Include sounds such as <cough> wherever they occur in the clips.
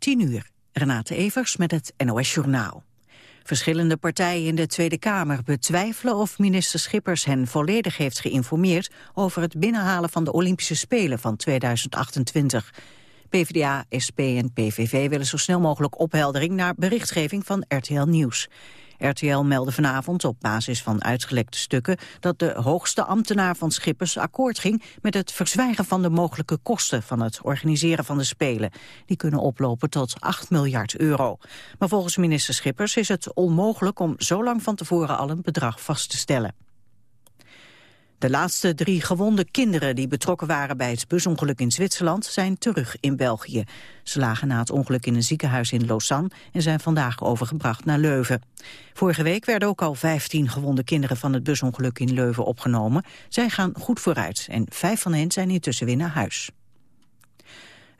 10 uur. Renate Evers met het NOS Journaal. Verschillende partijen in de Tweede Kamer betwijfelen of minister Schippers hen volledig heeft geïnformeerd over het binnenhalen van de Olympische Spelen van 2028. PvdA, SP en PVV willen zo snel mogelijk opheldering naar berichtgeving van RTL Nieuws. RTL meldde vanavond op basis van uitgelekte stukken dat de hoogste ambtenaar van Schippers akkoord ging met het verzwijgen van de mogelijke kosten van het organiseren van de Spelen. Die kunnen oplopen tot 8 miljard euro. Maar volgens minister Schippers is het onmogelijk om zo lang van tevoren al een bedrag vast te stellen. De laatste drie gewonde kinderen die betrokken waren bij het busongeluk in Zwitserland zijn terug in België. Ze lagen na het ongeluk in een ziekenhuis in Lausanne en zijn vandaag overgebracht naar Leuven. Vorige week werden ook al 15 gewonde kinderen van het busongeluk in Leuven opgenomen. Zij gaan goed vooruit en vijf van hen zijn intussen weer naar huis.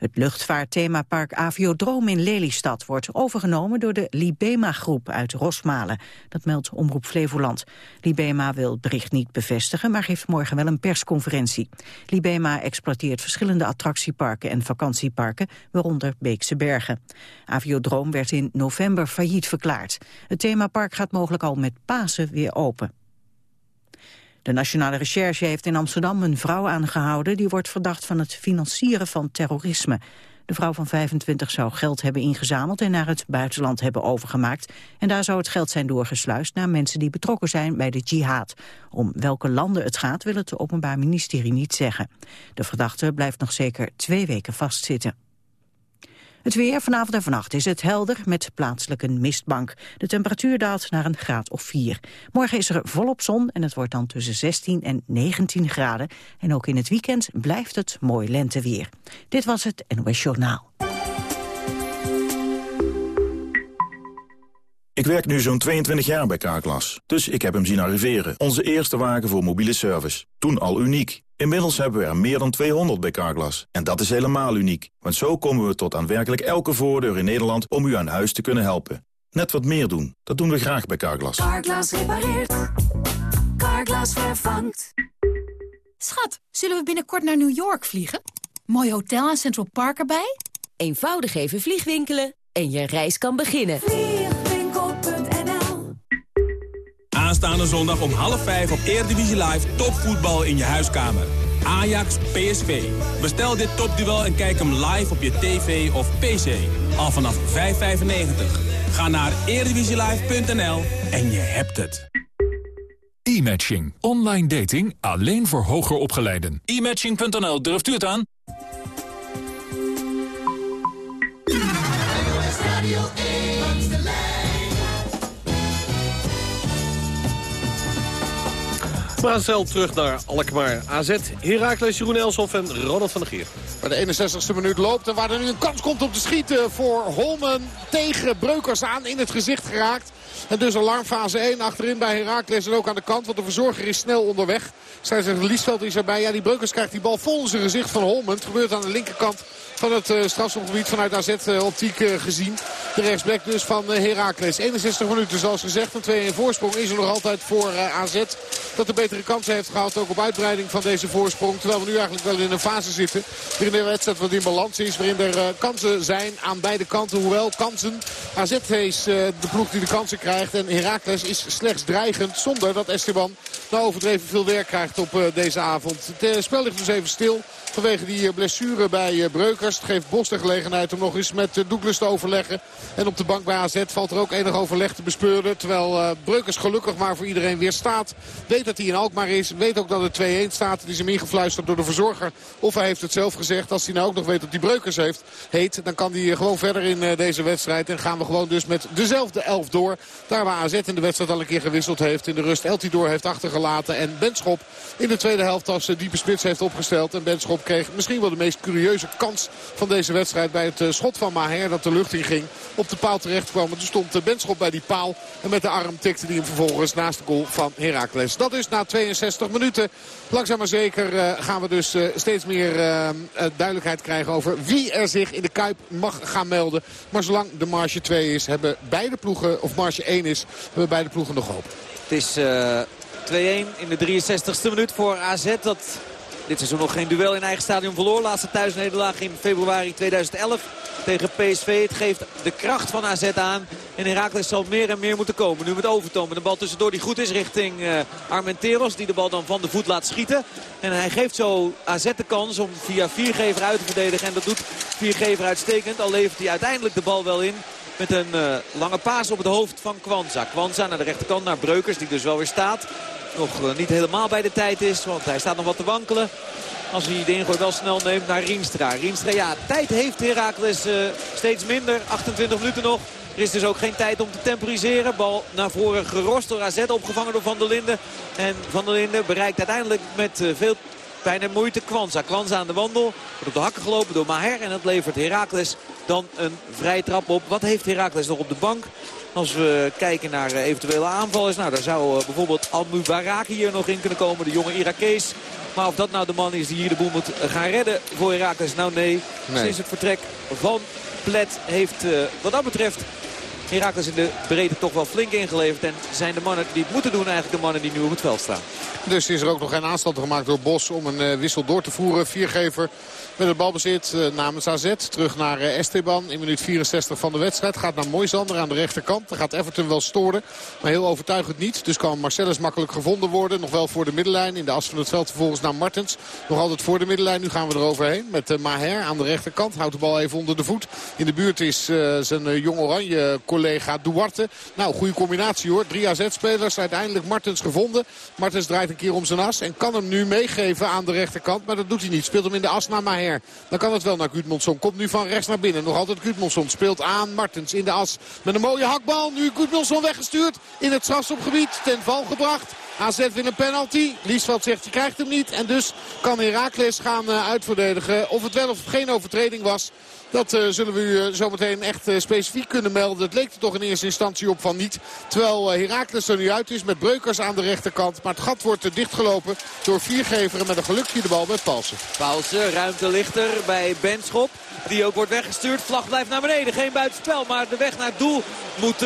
Het luchtvaartthemapark Aviodroom in Lelystad wordt overgenomen door de Libema-groep uit Rosmalen. Dat meldt Omroep Flevoland. Libema wil het bericht niet bevestigen, maar geeft morgen wel een persconferentie. Libema exploiteert verschillende attractieparken en vakantieparken, waaronder Beekse Bergen. Aviodroom werd in november failliet verklaard. Het themapark gaat mogelijk al met Pasen weer open. De Nationale Recherche heeft in Amsterdam een vrouw aangehouden... die wordt verdacht van het financieren van terrorisme. De vrouw van 25 zou geld hebben ingezameld en naar het buitenland hebben overgemaakt. En daar zou het geld zijn doorgesluist naar mensen die betrokken zijn bij de jihad. Om welke landen het gaat wil het Openbaar Ministerie niet zeggen. De verdachte blijft nog zeker twee weken vastzitten. Het weer vanavond en vannacht is het helder met plaatselijk een mistbank. De temperatuur daalt naar een graad of 4. Morgen is er volop zon en het wordt dan tussen 16 en 19 graden. En ook in het weekend blijft het mooi lenteweer. Dit was het NOS Journaal. Ik werk nu zo'n 22 jaar bij Carglass, dus ik heb hem zien arriveren. Onze eerste wagen voor mobiele service. Toen al uniek. Inmiddels hebben we er meer dan 200 bij Carglass. En dat is helemaal uniek, want zo komen we tot aan werkelijk elke voordeur in Nederland om u aan huis te kunnen helpen. Net wat meer doen, dat doen we graag bij Carglass. Carglass repareert. Carglass vervangt. Schat, zullen we binnenkort naar New York vliegen? Mooi hotel en Central Park erbij? Eenvoudig even vliegwinkelen en je reis kan beginnen. Aanstaande zondag om half vijf op Eredivisie Live topvoetbal in je huiskamer. Ajax PSV. Bestel dit topduel en kijk hem live op je tv of pc. Al vanaf 5,95. Ga naar eredivisielive.nl en je hebt het. E-matching. Online dating alleen voor hoger opgeleiden. E-matching.nl, durft u het aan? Gaan terug naar Alkmaar. AZ, Heracles, Jeroen Elshoff en Ronald van der Geer. Waar de 61ste minuut loopt en waar er nu een kans komt om te schieten voor Holmen. Tegen Breukers aan in het gezicht geraakt. En dus alarmfase 1 achterin bij Heracles en ook aan de kant. Want de verzorger is snel onderweg. Zij zegt Liesveld is erbij. Ja, die Breukers krijgt die bal vol in zijn gezicht van Holmen. Het gebeurt aan de linkerkant van het uh, strafschopgebied vanuit AZ-optiek uh, gezien. De rechtsback dus van Heracles. 61 minuten zoals gezegd. Een 2-1 voorsprong is er nog altijd voor AZ. Dat de betere kansen heeft gehad ook op uitbreiding van deze voorsprong. Terwijl we nu eigenlijk wel in een fase zitten waarin de wedstrijd wat in balans is. Waarin er kansen zijn aan beide kanten. Hoewel kansen. AZ is de ploeg die de kansen krijgt. En Heracles is slechts dreigend zonder dat Esteban nou overdreven veel werk krijgt op deze avond. Het spel ligt dus even stil. Vanwege die eh, blessure bij eh, Breukers. Het geeft Bos de gelegenheid om nog eens met eh, Douglas te overleggen. En op de bank bij AZ valt er ook enig overleg te bespeuren. Terwijl Breukers gelukkig maar voor iedereen weer staat. Weet dat hij in Alkmaar is. Weet ook dat het 2-1 staat. Het is hem ingefluisterd door de verzorger. Of hij heeft het zelf gezegd. Als hij nou ook nog weet dat hij Breukers heeft, heet. Dan kan hij gewoon verder in deze wedstrijd. En gaan we gewoon dus met dezelfde elf door. Daar waar AZ in de wedstrijd al een keer gewisseld heeft. In de rust Eltidoor heeft achtergelaten. En Benschop in de tweede helft als diepe spits heeft opgesteld. En Benschop kreeg misschien wel de meest curieuze kans van deze wedstrijd. Bij het eh, schot van Maher dat de lucht in ging. Op de paal terecht kwam. Toen stond de Benschop bij die paal. En met de arm tikte hij hem vervolgens naast de goal van Heracles. Dat is na 62 minuten. Langzaam maar zeker eh, gaan we dus eh, steeds meer duidelijkheid krijgen over wie er zich in de Kuip mag gaan melden. Maar zolang de marge 2 is, hebben beide ploegen, of marge 1 is, hebben beide ploegen nog hoop. Het is 2-1 in de 63ste minuut voor AZ. Dat dit seizoen nog geen duel in eigen stadion verloor. Laatste thuisnederlaag in februari 2011 tegen PSV. Het geeft de kracht van AZ aan. En Herakles zal meer en meer moeten komen. Nu met Overtoom met een bal tussendoor die goed is richting uh, Armenteros. Die de bal dan van de voet laat schieten. En hij geeft zo AZ de kans om via Viergever uit te verdedigen. En dat doet Viergever uitstekend. Al levert hij uiteindelijk de bal wel in. Met een uh, lange paas op het hoofd van Kwanza. Kwanza naar de rechterkant naar Breukers die dus wel weer staat. Nog uh, niet helemaal bij de tijd is. Want hij staat nog wat te wankelen. Als hij de ingooi wel snel neemt naar Rienstra. Rienstra, ja, tijd heeft Herakles uh, steeds minder. 28 minuten nog. Er is dus ook geen tijd om te temporiseren. Bal naar voren gerost door AZ, opgevangen door Van der Linden. En Van der Linden bereikt uiteindelijk met veel pijn en moeite Kwanza. Kwanza aan de wandel, wordt op de hakken gelopen door Maher. En dat levert Herakles dan een vrije trap op. Wat heeft Herakles nog op de bank? Als we kijken naar eventuele aanvallers. Nou, daar zou uh, bijvoorbeeld Al-Mubarak hier nog in kunnen komen. De jonge Irakees. Maar of dat nou de man is die hier de boel moet gaan redden voor Herakles? Nou nee. nee. Sinds het vertrek van Plet heeft uh, wat dat betreft Herakles in de breedte toch wel flink ingeleverd. En zijn de mannen die het moeten doen eigenlijk de mannen die nu op het veld staan. Dus is er ook nog geen aanstand gemaakt door Bos om een uh, wissel door te voeren. Viergever met het balbezit uh, namens AZ. Terug naar uh, Esteban in minuut 64 van de wedstrijd. Gaat naar Moisander aan de rechterkant. Dan gaat Everton wel storen. Maar heel overtuigend niet. Dus kan Marcellus makkelijk gevonden worden. Nog wel voor de middenlijn. In de as van het veld vervolgens naar Martens. Nog altijd voor de middenlijn. Nu gaan we eroverheen. Met uh, Maher aan de rechterkant. Houdt de bal even onder de voet. In de buurt is zijn jong oranje collega Duarte. Nou, goede combinatie hoor. Drie AZ-spelers. Uiteindelijk Martens gevonden. Martens draait een keer om zijn as. En kan hem nu meegeven aan de rechterkant. Maar dat doet hij niet. Speelt hem in de as naar Maher. Dan kan het wel naar Gudmundsson. Komt nu van rechts naar binnen. Nog altijd Gudmundsson. Speelt aan Martens in de as. Met een mooie hakbal. Nu Gudmundsson weggestuurd. In het strafschopgebied. Ten val gebracht. AZ wil een penalty. Liesveld zegt je krijgt hem niet. En dus kan Herakles gaan uh, uitverdedigen. Of het wel of geen overtreding was. Dat uh, zullen we u uh, zometeen echt uh, specifiek kunnen melden. Het leek er toch in eerste instantie op van niet. Terwijl Herakles er nu uit is met Breukers aan de rechterkant. Maar het gat wordt dichtgelopen door Viergeveren met een gelukje de bal met Palsen. Palsen, ruimte ligt er bij Benschop. Die ook wordt weggestuurd. Vlag blijft naar beneden. Geen buitenspel. Maar de weg naar het doel moet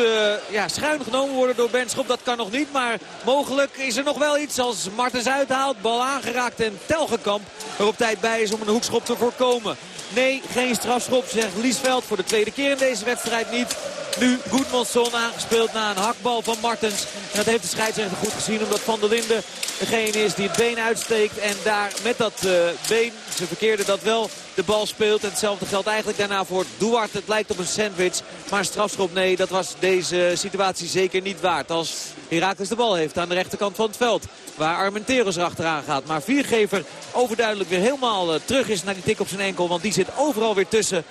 ja, schuin genomen worden door Benschop. Dat kan nog niet. Maar mogelijk is er nog wel iets als Martens uithaalt. Bal aangeraakt en Telgekamp er op tijd bij is om een hoekschop te voorkomen. Nee, geen strafschop, zegt Liesveld. Voor de tweede keer in deze wedstrijd niet. Nu Goedmanson aangespeeld na een hakbal van Martens. En dat heeft de scheidsrechter goed gezien. Omdat Van der Linden degene is die het been uitsteekt. En daar met dat uh, been, ze verkeerde dat wel, de bal speelt. En hetzelfde geldt eigenlijk daarna voor Duarte. Het lijkt op een sandwich. Maar strafschop, nee, dat was deze situatie zeker niet waard. Als Herakles de bal heeft aan de rechterkant van het veld. Waar Armenteros erachteraan gaat. Maar Viergever overduidelijk weer helemaal uh, terug is naar die tik op zijn enkel. Want die zit overal weer tussen.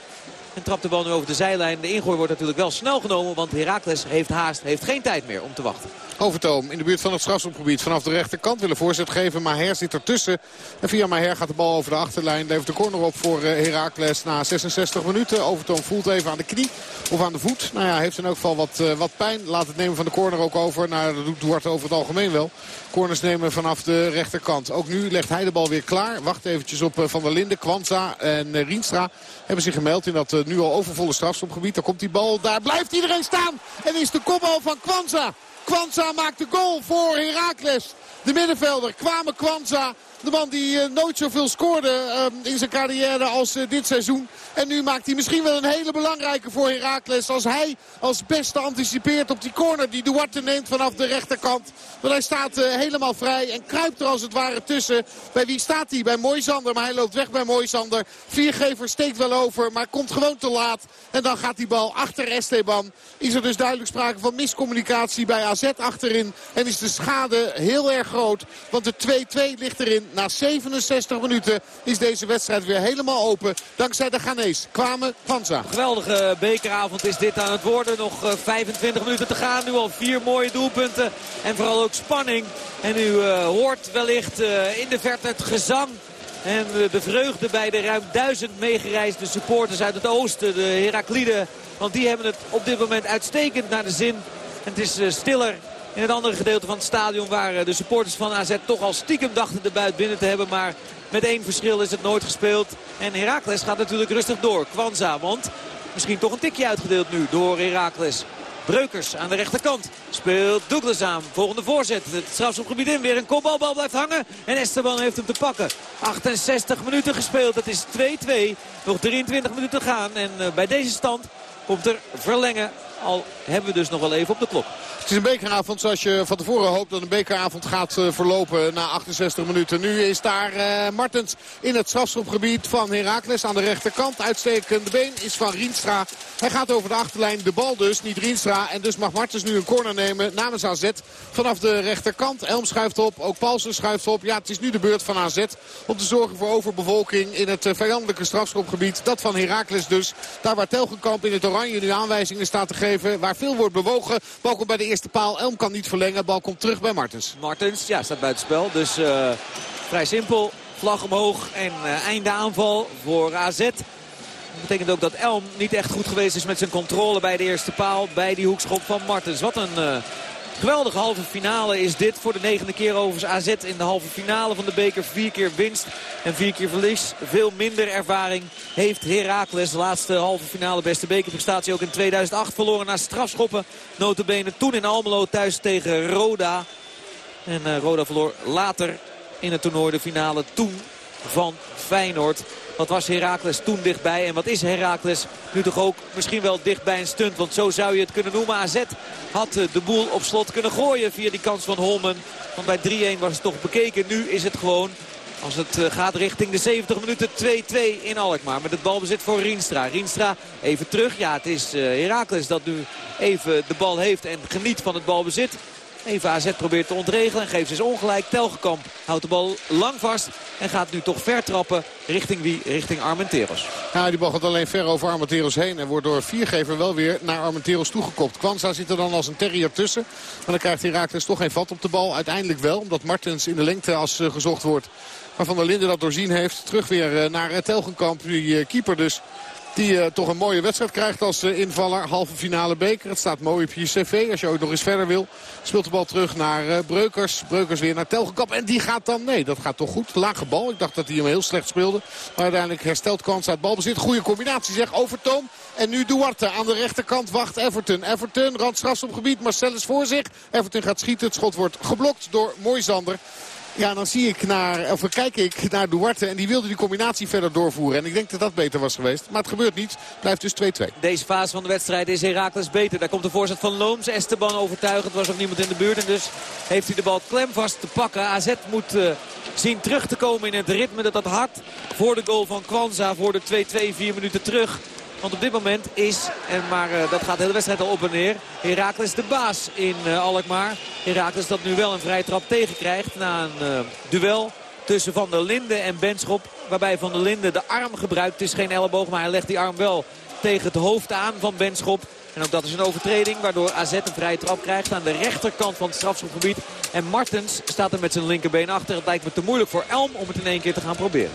En trapt de bal nu over de zijlijn. De ingooi wordt natuurlijk wel snel genomen. Want Herakles heeft haast, heeft geen tijd meer om te wachten. Overtoom in de buurt van het strafschopgebied vanaf de rechterkant willen voorzet geven. Maher zit ertussen. En via Maher gaat de bal over de achterlijn. Levert de corner op voor Herakles na 66 minuten. Overtoom voelt even aan de knie of aan de voet. Nou ja, heeft in elk geval wat, uh, wat pijn. Laat het nemen van de corner ook over. Nou, dat doet Duarte over het algemeen wel. Corners nemen vanaf de rechterkant. Ook nu legt hij de bal weer klaar. Wacht eventjes op Van der Linden, Kwanza en Rienstra. Hebben zich gemeld in dat uh, nu al overvolle strafschopgebied. Daar komt die bal. Daar blijft iedereen staan. En is de kopbal van Kwanza. Kwanza maakt de goal voor Heracles. De middenvelder Kwame Kwanza. De man die uh, nooit zoveel scoorde uh, in zijn carrière als uh, dit seizoen. En nu maakt hij misschien wel een hele belangrijke voor Heracles. Als hij als beste anticipeert op die corner die Duarte neemt vanaf de rechterkant. Want hij staat helemaal vrij en kruipt er als het ware tussen. Bij wie staat hij? Bij Moisander. Maar hij loopt weg bij Moisander. Viergever steekt wel over, maar komt gewoon te laat. En dan gaat die bal achter Esteban. Is er dus duidelijk sprake van miscommunicatie bij AZ achterin. En is de schade heel erg groot. Want de 2-2 ligt erin. Na 67 minuten is deze wedstrijd weer helemaal open. Dankzij de Ghanese. Kwamen Kwanza. Geweldige bekeravond is dit aan het worden. Nog 25 minuten te gaan. Nu al vier mooie doelpunten. En vooral ook spanning. En u uh, hoort wellicht uh, in de verte het gezang en de vreugde bij de ruim duizend meegereisde supporters uit het oosten. De Herakliden. Want die hebben het op dit moment uitstekend naar de zin. En het is stiller in het andere gedeelte van het stadion waar de supporters van AZ toch al stiekem dachten de buit binnen te hebben. Maar met één verschil is het nooit gespeeld. En Heracles gaat natuurlijk rustig door. Kwanza, want misschien toch een tikje uitgedeeld nu door Heracles. Breukers aan de rechterkant. Speelt Douglas aan. Volgende voorzet. Het strafschopgebied in. Weer een kopbal. Bal blijft hangen. En Esteban heeft hem te pakken. 68 minuten gespeeld. Het is 2-2. Nog 23 minuten te gaan. En uh, bij deze stand komt er verlengen. Al hebben we dus nog wel even op de klok. Het is een bekeravond zoals je van tevoren hoopt dat een bekeravond gaat uh, verlopen na 68 minuten. Nu is daar uh, Martens in het strafschopgebied van Heracles aan de rechterkant. Uitstekende been is van Rienstra. Hij gaat over de achterlijn, de bal dus, niet Rienstra. En dus mag Martens nu een corner nemen namens AZ vanaf de rechterkant. Elm schuift op, ook Paulsen schuift op. Ja, het is nu de beurt van AZ om te zorgen voor overbevolking in het uh, vijandelijke strafschopgebied. Dat van Heracles dus. Daar waar Telgenkamp in het oranje nu aanwijzingen staat te geven. Waar veel wordt bewogen. Bal komt bij de eerste paal. Elm kan niet verlengen. Bal komt terug bij Martens. Martens, ja, staat buitenspel. Dus uh, vrij simpel. Vlag omhoog en uh, einde aanval voor AZ. Dat betekent ook dat Elm niet echt goed geweest is met zijn controle bij de eerste paal. Bij die hoekschop van Martens. Wat een... Uh, Geweldige halve finale is dit voor de negende keer overigens AZ in de halve finale van de beker. Vier keer winst en vier keer verlies. Veel minder ervaring heeft Heracles. De laatste halve finale beste bekerprestatie ook in 2008 verloren na strafschoppen. Notabene toen in Almelo thuis tegen Roda. En uh, Roda verloor later in het toernooi de finale toen van Feyenoord. Wat was Heracles toen dichtbij? En wat is Heracles nu toch ook misschien wel dichtbij een stunt? Want zo zou je het kunnen noemen. AZ had eh, de boel op slot kunnen gooien via die kans van Holmen. Want bij 3-1 was het toch bekeken. Nu is het gewoon als het eh, gaat richting de 70 minuten 2-2 in Alkmaar. Met het balbezit voor Rienstra. Rienstra even terug. Ja, het is uh, Heracles dat nu even de bal heeft en geniet van het balbezit. Even AZ probeert te ontregelen en geeft dus ongelijk. Telgekamp houdt de bal lang vast en gaat nu toch ver trappen richting wie? Richting Armenteros. Ja, die bal gaat alleen ver over Armenteros heen en wordt door viergever wel weer naar Armenteros toegekopt. Kwanza zit er dan als een terrier tussen. Maar dan krijgt Herakles toch geen vat op de bal. Uiteindelijk wel, omdat Martens in de lengte als uh, gezocht wordt. Maar Van der Linden dat doorzien heeft. Terug weer uh, naar uh, Telgenkamp. Die keeper dus die uh, toch een mooie wedstrijd krijgt als uh, invaller. Halve finale beker. Het staat mooi op je cv als je ook nog eens verder wil. Speelt de bal terug naar uh, Breukers. Breukers weer naar Telgekamp. En die gaat dan, nee dat gaat toch goed. Lage bal. Ik dacht dat hij hem heel slecht speelde. Maar uiteindelijk herstelt kans uit balbezit. Goede combinatie zeg. Overtoom. En nu Duarte aan de rechterkant wacht Everton. Everton, randstrafs op gebied. Marcellus voor zich. Everton gaat schieten. Het schot wordt geblokt door Moisander. Ja, dan zie ik naar, of kijk ik naar Duarte en die wilde die combinatie verder doorvoeren. En ik denk dat dat beter was geweest. Maar het gebeurt niet. Blijft dus 2-2. Deze fase van de wedstrijd is Herakles beter. Daar komt de voorzet van Looms. Esteban overtuigend. Was ook niemand in de buurt. En dus heeft hij de bal klemvast te pakken. AZ moet uh, zien terug te komen in het ritme dat dat hard voor de goal van Kwanza. Voor de 2-2, vier minuten terug. Want op dit moment is, en maar uh, dat gaat de hele wedstrijd al op en neer, Heracles de baas in uh, Alkmaar. Heracles dat nu wel een vrije trap tegenkrijgt na een uh, duel tussen Van der Linden en Benschop. Waarbij Van der Linden de arm gebruikt. Het is geen elleboog, maar hij legt die arm wel tegen het hoofd aan van Benschop. En ook dat is een overtreding waardoor AZ een vrije trap krijgt aan de rechterkant van het strafschopgebied. En Martens staat er met zijn linkerbeen achter. Het lijkt me te moeilijk voor Elm om het in één keer te gaan proberen.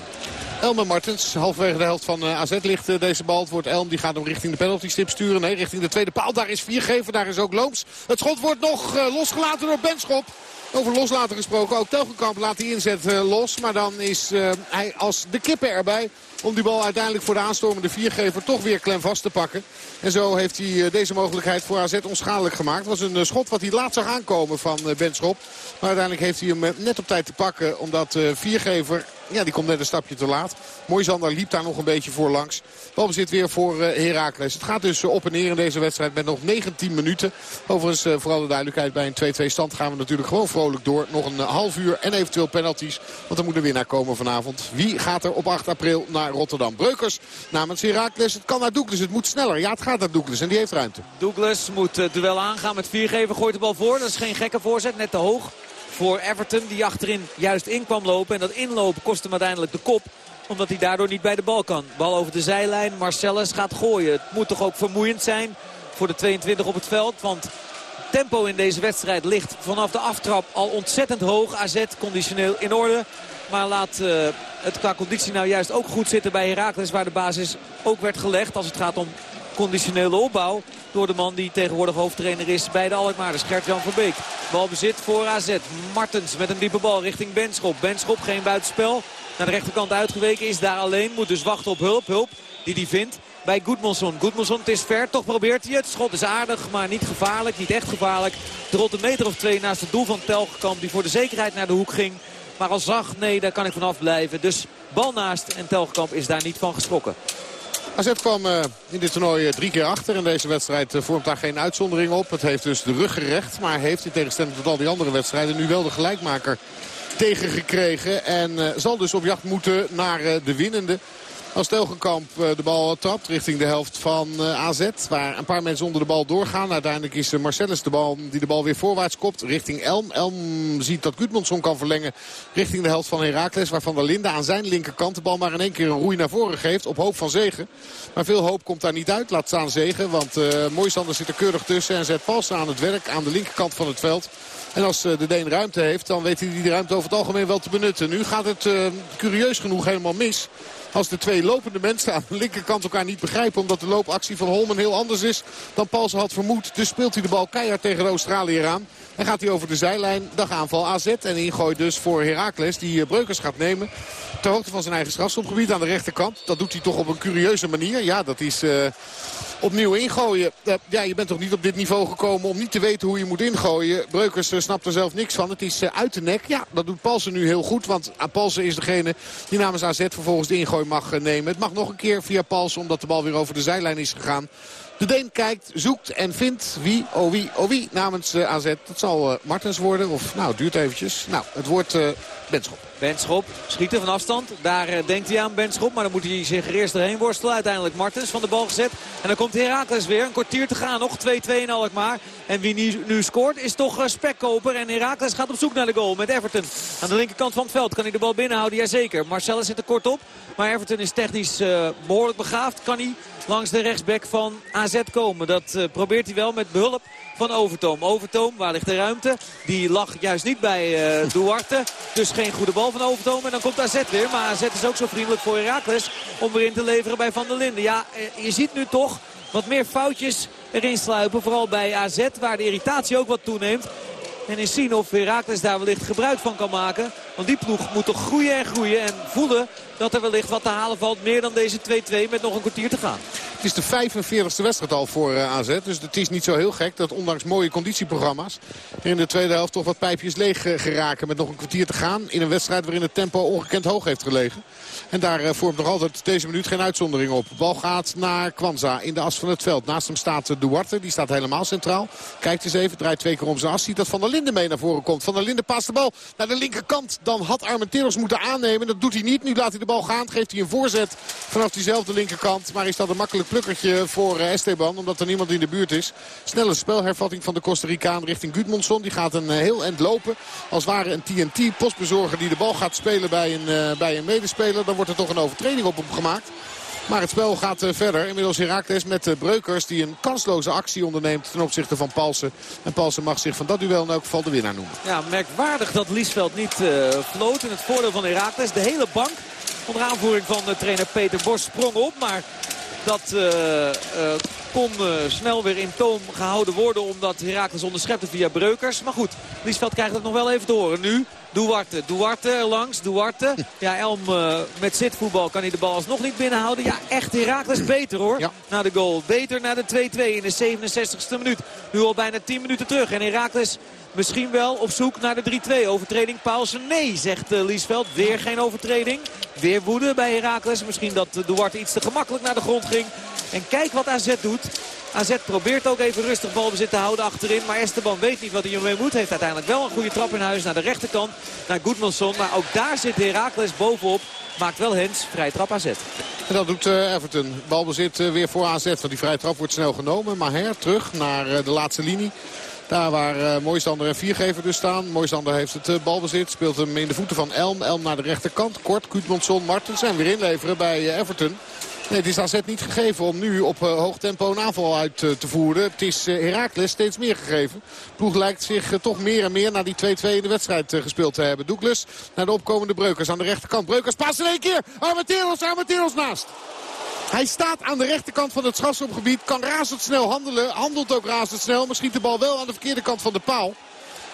Elmer Martens, halverwege de helft van uh, AZ ligt uh, deze bal. Het wordt Elm, die gaat hem richting de penaltystip sturen. Nee, richting de tweede paal. Daar is viergever, daar is ook Looms. Het schot wordt nog uh, losgelaten door Benschop. Over loslaten gesproken. Ook Telgenkamp laat die inzet los. Maar dan is hij als de kippen erbij. Om die bal uiteindelijk voor de aanstormende viergever toch weer klem vast te pakken. En zo heeft hij deze mogelijkheid voor AZ onschadelijk gemaakt. Het was een schot wat hij laat zag aankomen van Benschop. Maar uiteindelijk heeft hij hem net op tijd te pakken. Omdat viergever ja, die komt net een stapje te laat. Moisander liep daar nog een beetje voor langs. Balbezit weer voor Heracles. Het gaat dus op en neer in deze wedstrijd met nog 19 minuten. Overigens, vooral de duidelijkheid, bij een 2-2 stand gaan we natuurlijk gewoon vrolijk door. Nog een half uur en eventueel penalties. Want er moet een winnaar komen vanavond. Wie gaat er op 8 april naar Rotterdam? Breukers namens Heracles. Het kan naar Douglas, het moet sneller. Ja, het gaat naar Douglas en die heeft ruimte. Douglas moet het duel aangaan met viergever. Gooit de bal voor. Dat is geen gekke voorzet, net te hoog voor Everton. Die achterin juist in kwam lopen. En dat inlopen kost hem uiteindelijk de kop. Omdat hij daardoor niet bij de bal kan. Bal over de zijlijn. Marcellus gaat gooien. Het moet toch ook vermoeiend zijn voor de 22 op het veld. Want tempo in deze wedstrijd ligt vanaf de aftrap al ontzettend hoog. AZ conditioneel in orde. Maar laat uh, het qua conditie nou juist ook goed zitten bij Heracles. Waar de basis ook werd gelegd als het gaat om conditionele opbauw. Door de man die tegenwoordig hoofdtrainer is bij de Alkmaarders. Gert-Jan van Beek. Balbezit voor AZ. Martens met een diepe bal richting Benschop. Benschop geen buitenspel. Naar de rechterkant uitgeweken is daar alleen. Moet dus wachten op hulp. Hulp die die vindt. bij Goedmanson. Goedmanson, het is ver, toch probeert hij het. Schot is aardig, maar niet gevaarlijk, niet echt gevaarlijk. Rolt een meter of twee naast het doel van Telgekamp die voor de zekerheid naar de hoek ging. Maar al zag, nee, daar kan ik vanaf blijven. Dus bal naast en Telgekamp is daar niet van geschrokken. AZ kwam uh, in dit toernooi uh, drie keer achter. En deze wedstrijd uh, vormt daar geen uitzondering op. Het heeft dus de rug gerecht. Maar heeft in tegenstelling tot al die andere wedstrijden nu wel de gelijkmaker tegengekregen. En zal dus op jacht moeten naar de winnende. Als Telgenkamp de bal trapt richting de helft van AZ. Waar een paar mensen onder de bal doorgaan. Uiteindelijk is Marcellus de bal die de bal weer voorwaarts kopt richting Elm. Elm ziet dat Gudmundsson kan verlengen richting de helft van Heracles. Waarvan de Linde aan zijn linkerkant de bal maar in één keer een roei naar voren geeft. Op hoop van zegen. Maar veel hoop komt daar niet uit. Laat staan zegen. Want uh, Moisander zit er keurig tussen. En zet Palsen aan het werk aan de linkerkant van het veld. En als de Deen ruimte heeft, dan weet hij die ruimte over het algemeen wel te benutten. Nu gaat het curieus genoeg helemaal mis. Als de twee lopende mensen aan de linkerkant elkaar niet begrijpen. Omdat de loopactie van Holmen heel anders is dan Paulsen had vermoed. Dus speelt hij de bal keihard tegen de Australiër aan. En gaat hij over de zijlijn. Dagaanval AZ. En ingooit dus voor Heracles die Breukers gaat nemen. Ter hoogte van zijn eigen strafschopgebied aan de rechterkant. Dat doet hij toch op een curieuze manier. Ja, dat is uh, opnieuw ingooien. Uh, ja, je bent toch niet op dit niveau gekomen om niet te weten hoe je moet ingooien. Breukers uh, snapt er zelf niks van. Het is uit de nek. Ja, dat doet Palsen nu heel goed. Want Palsen is degene die namens AZ vervolgens de ingooi mag nemen. Het mag nog een keer via Palsen omdat de bal weer over de zijlijn is gegaan. De Deen kijkt, zoekt en vindt wie, oh wie, oh wie namens uh, AZ. Het zal uh, Martens worden of nou, het duurt eventjes. Nou, het wordt uh, Benschop. Benschop schieten van afstand. Daar denkt hij aan Benschop. Maar dan moet hij zich er eerst erheen worstelen. Uiteindelijk Martens van de bal gezet. En dan komt Herakles weer. Een kwartier te gaan. Nog 2-2 in Alkmaar. En wie nu, scoort is toch Spekkoper. En Herakles gaat op zoek naar de goal met Everton. Aan de linkerkant van het veld kan hij de bal binnenhouden. Jazeker. Marcellus zit er kort op. Maar Everton is technisch behoorlijk begaafd. Kan hij langs de rechtsback van AZ komen. Dat uh, probeert hij wel met behulp van Overtoom. Overtoom, waar ligt de ruimte? Die lag juist niet bij uh, Duarte. Dus geen goede bal van Overtoom. En dan komt AZ weer. Maar AZ is ook zo vriendelijk voor Herakles om weer in te leveren bij Van der Linden. Ja, je ziet nu toch wat meer foutjes erin sluipen. Vooral bij AZ, waar de irritatie ook wat toeneemt. En eens zien of Herakles daar wellicht gebruik van kan maken. Want die ploeg moet toch groeien en groeien. En voelen dat er wellicht wat te halen valt. Meer dan deze 2-2 met nog een kwartier te gaan. Het is de 45e wedstrijd al voor uh, AZ. Dus het is niet zo heel gek dat ondanks mooie conditieprogramma's... er in de tweede helft toch wat pijpjes leeg uh, geraken met nog een kwartier te gaan. In een wedstrijd waarin het tempo ongekend hoog heeft gelegen. En daar uh, vormt nog altijd deze minuut geen uitzondering op. Bal gaat naar Kwanza in de as van het veld. Naast hem staat Duarte. Die staat helemaal centraal. Kijkt eens even. Draait twee keer om zijn as. Ziet dat Van der Linden mee naar voren komt. Van der Linden past de bal naar de linkerkant. Dan had Armenteros moeten aannemen. Dat doet hij niet. Nu laat hij de bal gaan. Geeft hij een voorzet vanaf diezelfde linkerkant. Maar is dat een makkelijk plukkertje voor Esteban. Omdat er niemand in de buurt is. Snelle spelhervatting van de Costa Ricaan richting Gudmundsson. Die gaat een heel eind lopen. Als ware een TNT postbezorger die de bal gaat spelen bij een, uh, bij een medespeler. Dan wordt er toch een overtreding op hem gemaakt. Maar het spel gaat uh, verder. Inmiddels Herakles met uh, Breukers die een kansloze actie onderneemt ten opzichte van Palsen. En Palsen mag zich van dat duel in elk geval de winnaar noemen. Ja, merkwaardig dat Liesveld niet uh, floot in het voordeel van Herakles. De hele bank onder aanvoering van trainer Peter Bos sprong op. Maar dat kon snel weer in toom gehouden worden omdat Herakles onderschepte via Breukers. Maar goed, Liesveld krijgt het nog wel even te horen. Nu Duarte. Duarte langs. Duarte. <laughs> Ja, Elm uh, met zitvoetbal kan hij de bal alsnog niet binnenhouden. Ja, echt Herakles beter hoor. Ja. Na de goal. Beter naar de 2-2 in de 67ste minuut. Nu al bijna 10 minuten terug. En Herakles misschien wel op zoek naar de 3-2. Overtreding Paulsen. Nee, zegt uh, Liesveld. Weer geen overtreding. Weer woede bij Herakles. Misschien dat uh, Duarte iets te gemakkelijk naar de grond ging. En kijk wat AZ doet. AZ probeert ook even rustig balbezit te houden achterin. Maar Esteban weet niet wat hij ermee moet. Heeft uiteindelijk wel een goede trap in huis naar de rechterkant. Naar Goedmanson. Maar ook daar zit Herakles bovenop. Maakt wel Hens. Vrij trap AZ. En dat doet uh, Everton. Balbezit uh, weer voor AZ. Want die vrije trap wordt snel genomen. Maar her terug naar uh, de laatste linie. Daar waar uh, en Viergever dus staan. Mooistander heeft het balbezit. Speelt hem in de voeten van Elm. Elm naar de rechterkant. Kort. Gudmundsson, Martens. En weer inleveren bij Everton. Nee, het is AZ niet gegeven om nu op uh, hoog tempo een aanval uit uh, te voeren. Het is uh, Heracles steeds meer gegeven. Ploeg lijkt zich toch meer en meer naar die 2-2 in de wedstrijd gespeeld te hebben. Douglas naar de opkomende Breukers aan de rechterkant. Breukers passen in één keer. Armenteros, Armenteros naast. Hij staat aan de rechterkant van het strafschopgebied. Kan razendsnel handelen. Handelt ook razendsnel. Maar schiet de bal wel aan de verkeerde kant van de paal.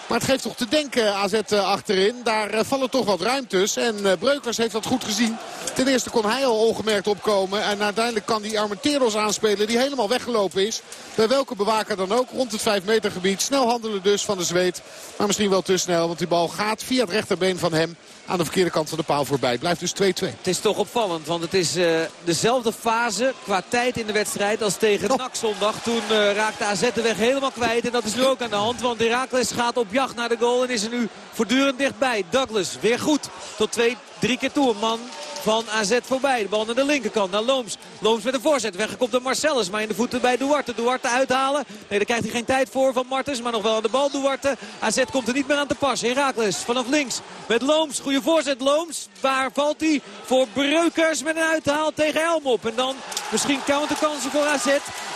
Maar het geeft toch te denken AZ achterin. Daar vallen toch wat ruimtes. En Breukers heeft dat goed gezien. Ten eerste kon hij al ongemerkt opkomen. En uiteindelijk kan die Armenteros aanspelen die helemaal weggelopen is. Bij welke bewaker dan ook. Rond het 5 meter gebied. Snel handelen dus van de zweet. Maar misschien wel te snel. Want die bal gaat via het rechterbeen van hem aan de verkeerde kant van de paal voorbij. Blijft dus 2-2. Het is toch opvallend, want het is uh, dezelfde fase qua tijd in de wedstrijd als tegen oh. NAC zondag. Toen uh, raakte AZ de weg helemaal kwijt en dat is nu ook aan de hand. Want Herakles gaat op jacht naar de goal en is er nu voortdurend dichtbij. Douglas weer goed tot twee, drie keer toe. Een man van AZ voorbij. De bal naar de linkerkant, naar Looms. Looms met een voorzet. Weggekopt door Marcellus. Maar in de voeten bij Duarte. Duarte uithalen. Nee, daar krijgt hij geen tijd voor van Martens. Maar nog wel aan de bal Duarte. AZ komt er niet meer aan te pas. Herakles vanaf links met Looms. Goede voorzet Looms. Waar valt hij? Voor Breukers met een uithaal tegen Elm op. En dan misschien counterkansen voor AZ.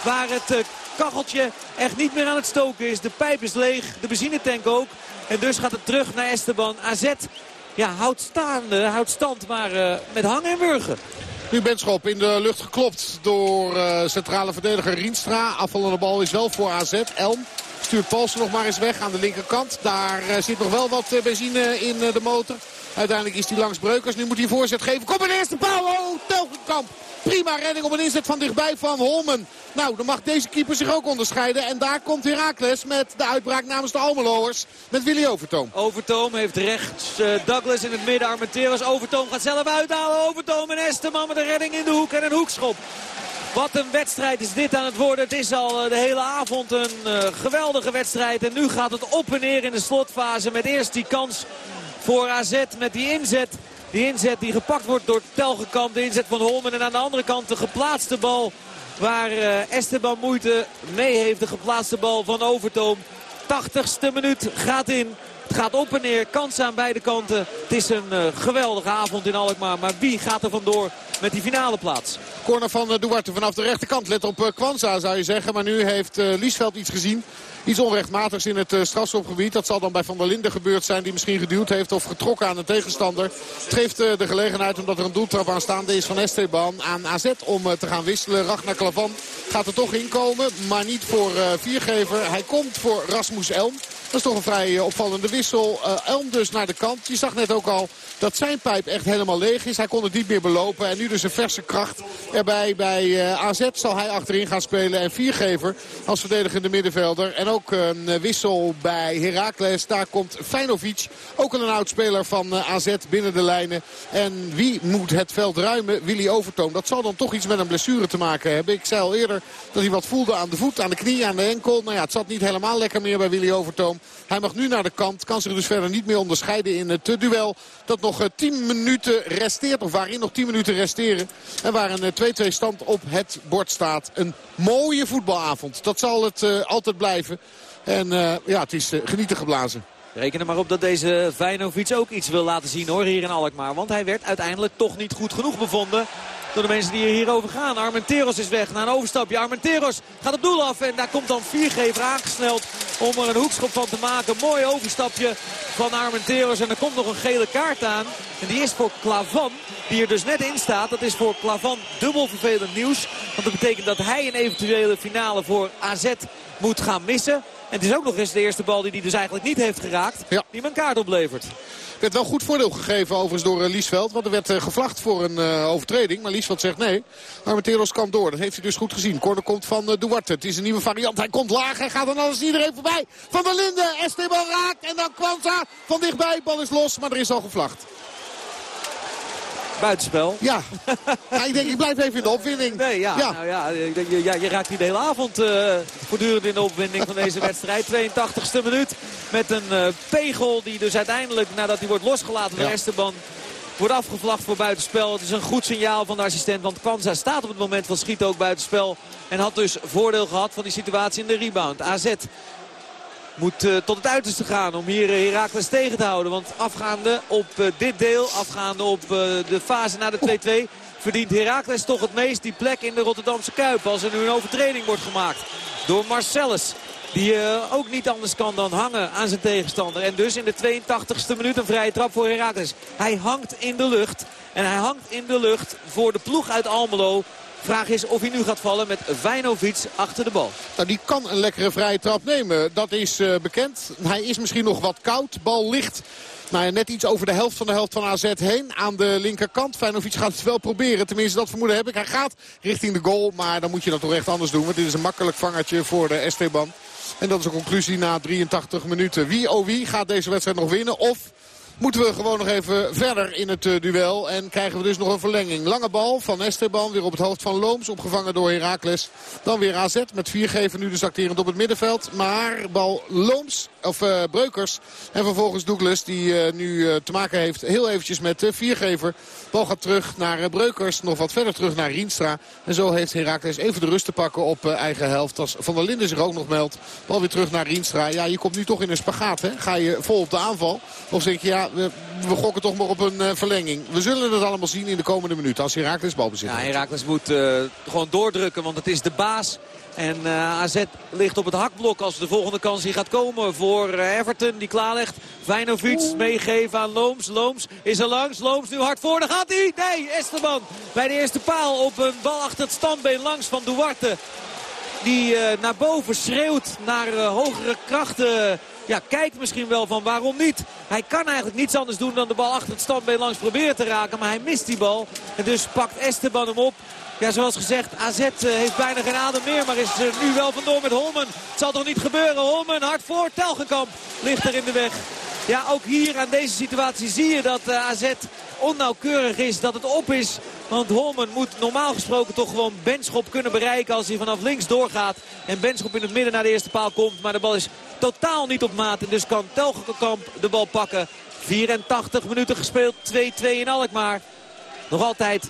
Waar het uh, kacheltje echt niet meer aan het stoken is. De pijp is leeg. De benzinetank ook. En dus gaat het terug naar Esteban. AZ ja, houdt, staande, stand, maar uh, met hangen en wurgen. Nu Benschop in de lucht geklopt door uh, centrale verdediger Rienstra. Afvallende bal is wel voor AZ. Elm stuurt Paulsen nog maar eens weg aan de linkerkant. Daar uh, zit nog wel wat benzine in de motor. Uiteindelijk is hij langs Breukers. Nu moet hij voorzet geven. Kom de eerste paal. Oh, Telgenkamp. Prima redding op een inzet van dichtbij van Holmen. Nou, dan mag deze keeper zich ook onderscheiden. En daar komt Herakles met de uitbraak namens de Almeloers. Met Willy Overtoom. Overtoom heeft rechts uh, Douglas in het midden. Armenteros. Overtoom gaat zelf uithalen. Overtoom en Esteman met een redding in de hoek en een hoekschop. Wat een wedstrijd is dit aan het worden. Het is al eh, de hele avond een uh, geweldige wedstrijd. En nu gaat het op en neer in de slotfase. Met eerst die kans voor AZ met die inzet. Die inzet die gepakt wordt door Telgekamp. De inzet van Holmen. En aan de andere kant de geplaatste bal waar uh, Esteban moeite mee heeft. De geplaatste bal van Overtoom. 80ste minuut gaat in. Het gaat op en neer, kansen aan beide kanten. Het is een uh, geweldige avond in Alkmaar. Maar wie gaat er vandoor met die finale plaats? Corner van uh, Duarte vanaf de rechterkant. Let op uh, Kwanza zou je zeggen. Maar nu heeft Liesveld iets gezien iets onrechtmatigs in het strafschopgebied. Dat zal dan bij Van der Linden gebeurd zijn die misschien geduwd heeft of getrokken aan een tegenstander. Het geeft de gelegenheid omdat er een doeltrap aanstaande is van Esteban aan AZ om te gaan wisselen. Ragnar Klavan gaat er toch inkomen, maar niet voor Viergever. Hij komt voor Rasmus Elm. Dat is toch een vrij opvallende wissel. Elm dus naar de kant. Je zag net ook al dat zijn pijp echt helemaal leeg is. Hij kon het niet meer belopen. En nu dus een verse kracht erbij bij AZ zal hij achterin gaan spelen. En Viergever als verdedigende middenvelder. En ook een wissel bij Heracles. Daar komt Feinovic, ook een oudspeler van eh, AZ binnen de lijnen. En wie moet het veld ruimen? Willy Overtoom. Dat zal dan toch iets met een blessure te maken hebben. Ik zei al eerder dat hij wat voelde aan de voet, aan de knie, aan de enkel. Nou ja, het zat niet helemaal lekker meer bij Willy Overtoom. Hij mag nu naar de kant. Kan zich dus verder niet meer onderscheiden in het duel. Dat nog 10 eh, minuten resteert. Of waarin nog 10 minuten resteren. En waar een 2-2 eh, stand op het bord staat. Een mooie voetbalavond. Dat zal het uh, altijd blijven. En ja, het is uh, genieten geblazen. Reken er maar op dat deze Vijnovic ook iets wil laten zien hoor hier in Alkmaar. Want hij werd uiteindelijk toch niet goed genoeg bevonden door de mensen die hierover gaan. Armenteros is weg na een overstapje. Armenteros gaat het doel af en daar komt dan Viergever aangesneld om er een hoekschop van te maken. Mooi overstapje van Armenteros en er komt nog een gele kaart aan. En die is voor Klavan, die er dus net in staat. Dat is voor Klavan dubbel vervelend nieuws. Want dat betekent dat hij een eventuele finale voor AZ moet gaan missen. En het is ook nog eens de eerste bal die hij dus eigenlijk niet heeft geraakt. Die hem een kaart oplevert werd wel goed voordeel gegeven overigens door uh, Liesveld. Want er werd uh, gevlacht voor een uh, overtreding. Maar Liesveld zegt nee. Maar Materos kan door. Dat heeft hij dus goed gezien. Corner komt van Duarte. Het is een nieuwe variant. Hij komt laag. Hij gaat dan alles iedereen voorbij. Van der Linden. Esteban raakt. En dan Kwanza van dichtbij. Bal is los. Maar er is al gevlacht. Buitenspel. Ja. ja. ik denk, ik blijf even in de opwinding. Nee, ja. ja. Nou, ja, ik denk, ja je raakt hier de hele avond uh, voortdurend in de opwinding van deze wedstrijd. 82e minuut. Met een uh, pegel die dus uiteindelijk, nadat hij wordt losgelaten door ja. Esteban... Wordt afgevlacht voor buitenspel. Het is een goed signaal van de assistent. Want Kwanza staat op het moment van schieten ook buitenspel. En had dus voordeel gehad van die situatie in de rebound. AZ moet uh, tot het uiterste gaan om hier uh, Herakles tegen te houden. Want afgaande op uh, dit deel, afgaande op de fase na de 2-2... verdient Herakles toch het meest die plek in de Rotterdamse Kuip. Als er nu een overtreding wordt gemaakt door Marcellus. Die ook niet anders kan dan hangen aan zijn tegenstander. En dus in de 82e minuut een vrije trap voor Herakles. Hij hangt in de lucht. En hij hangt in de lucht voor de ploeg uit Almelo Vraag is of hij nu gaat vallen met Vijnovic achter de bal. Nou, die kan een lekkere vrije trap nemen. Dat is uh, bekend. Hij is misschien nog wat koud. Bal ligt nou, net iets over de helft van de helft van AZ heen. Aan de linkerkant. Feyenoord gaat het wel proberen. Tenminste, dat vermoeden heb ik. Hij gaat richting de goal. Maar dan moet je dat toch echt anders doen. Want dit is een makkelijk vangertje voor de Esteban. En dat is een conclusie na 83 minuten. Wie oh wie gaat deze wedstrijd nog winnen? Of moeten we gewoon nog even verder in het uh, duel. En krijgen we dus nog een verlenging. Lange bal van Esteban. Weer op het hoofd van Looms. Opgevangen door Heracles. Dan weer AZ met vier geven. Nu dus acterend op het middenveld. Maar bal Looms. Of uh, Breukers. En vervolgens Douglas. Die uh, nu te maken heeft heel eventjes met viergever. Bal gaat terug naar Breukers. Nog wat verder terug naar Rienstra. En zo heeft Heracles even de rust te pakken op eigen helft. Als Van der Linden zich ook nog meldt. Bal weer terug naar Rienstra. Ja, je komt nu toch in een spagaat. Hè? Ga je vol op de aanval. Of denk je ja we, we gokken toch maar op een uh, verlenging. We zullen het allemaal zien in de komende minuten als Herakles balbezit Ja, Herakles moet uh, gewoon doordrukken, want het is de baas. En uh, AZ ligt op het hakblok als de volgende kans hier gaat komen voor Everton. Die klaarlegt. Vijnovic meegeven aan Looms. Looms is er langs. Looms nu hard voor. Daar gaat hij. Nee, Esteban bij de eerste paal op een bal achter het standbeen langs van Duarte. Die uh, naar boven schreeuwt naar uh, hogere krachten ja, kijkt misschien wel van waarom niet. Hij kan eigenlijk niets anders doen dan de bal achter het standbeen langs proberen te raken. Maar hij mist die bal. En dus pakt Esteban hem op. Ja, zoals gezegd, AZ eh, heeft bijna geen adem meer. Maar is er nu wel vandoor met Holmen. Het zal toch niet gebeuren. Holmen hard voor. Telgenkamp ligt er in de weg. Ja, ook hier aan deze situatie zie je dat uh, AZ onnauwkeurig is. Dat het op is. Want Holmen moet normaal gesproken toch gewoon Benschop kunnen bereiken als hij vanaf links doorgaat. En Benschop in het midden naar de eerste paal komt. Maar de bal is totaal niet op maat. En dus kan Telgekamp de bal pakken. 84 minuten gespeeld. 2-2 in Alkmaar. Nog altijd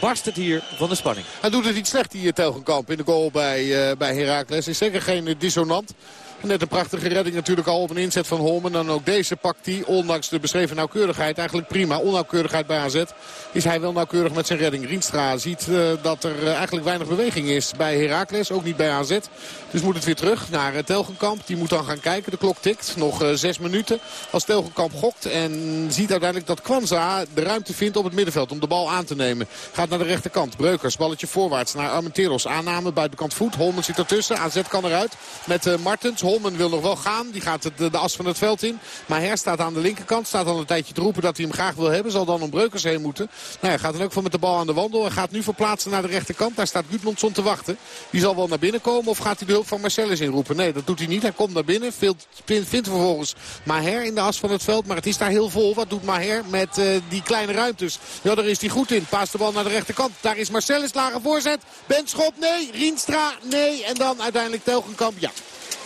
barst het hier van de spanning. Hij doet het niet slecht, die Telgenkamp in de goal bij, uh, bij Heracles. Is zeker geen dissonant. Net een prachtige redding natuurlijk al op een inzet van Holmen. Dan ook deze pakt hij, ondanks de beschreven nauwkeurigheid, eigenlijk prima. Onnauwkeurigheid bij AZ is hij wel nauwkeurig met zijn redding. Rienstra ziet uh, dat er uh, eigenlijk weinig beweging is bij Heracles, ook niet bij AZ. Dus moet het weer terug naar uh, Telgenkamp. Die moet dan gaan kijken, de klok tikt. Nog zes minuten als Telgenkamp gokt. En ziet uiteindelijk dat Kwanza de ruimte vindt op het middenveld om de bal aan te nemen. Gaat naar de rechterkant. Breukers, balletje voorwaarts naar Armenteros. Aanname, buitenkant voet. Holmen zit ertussen. AZ kan eruit met Martens. Holmen wil nog wel gaan. Die gaat de, as van het veld in. Maar Her staat aan de linkerkant. Staat al een tijdje te roepen dat hij hem graag wil hebben. Zal dan om Breukers heen moeten. Nou, hij gaat dan ook van met de bal aan de wandel. En gaat nu verplaatsen naar de rechterkant. Daar staat Gudmundsson te wachten. Die zal wel naar binnen komen. Of gaat hij de hulp van Marcellus inroepen? Nee, dat doet hij niet. Hij komt naar binnen. Vindt, vindt vervolgens Maher in de as van het veld. Maar het is daar heel vol. Wat doet Maher met uh, die kleine ruimtes? Ja, daar is hij goed in. Paast de bal naar de rechterkant. Daar is Marcellus. Lage voorzet. Benschop. Nee. Rienstra. Nee. En dan uiteindelijk Telgenkamp. Ja.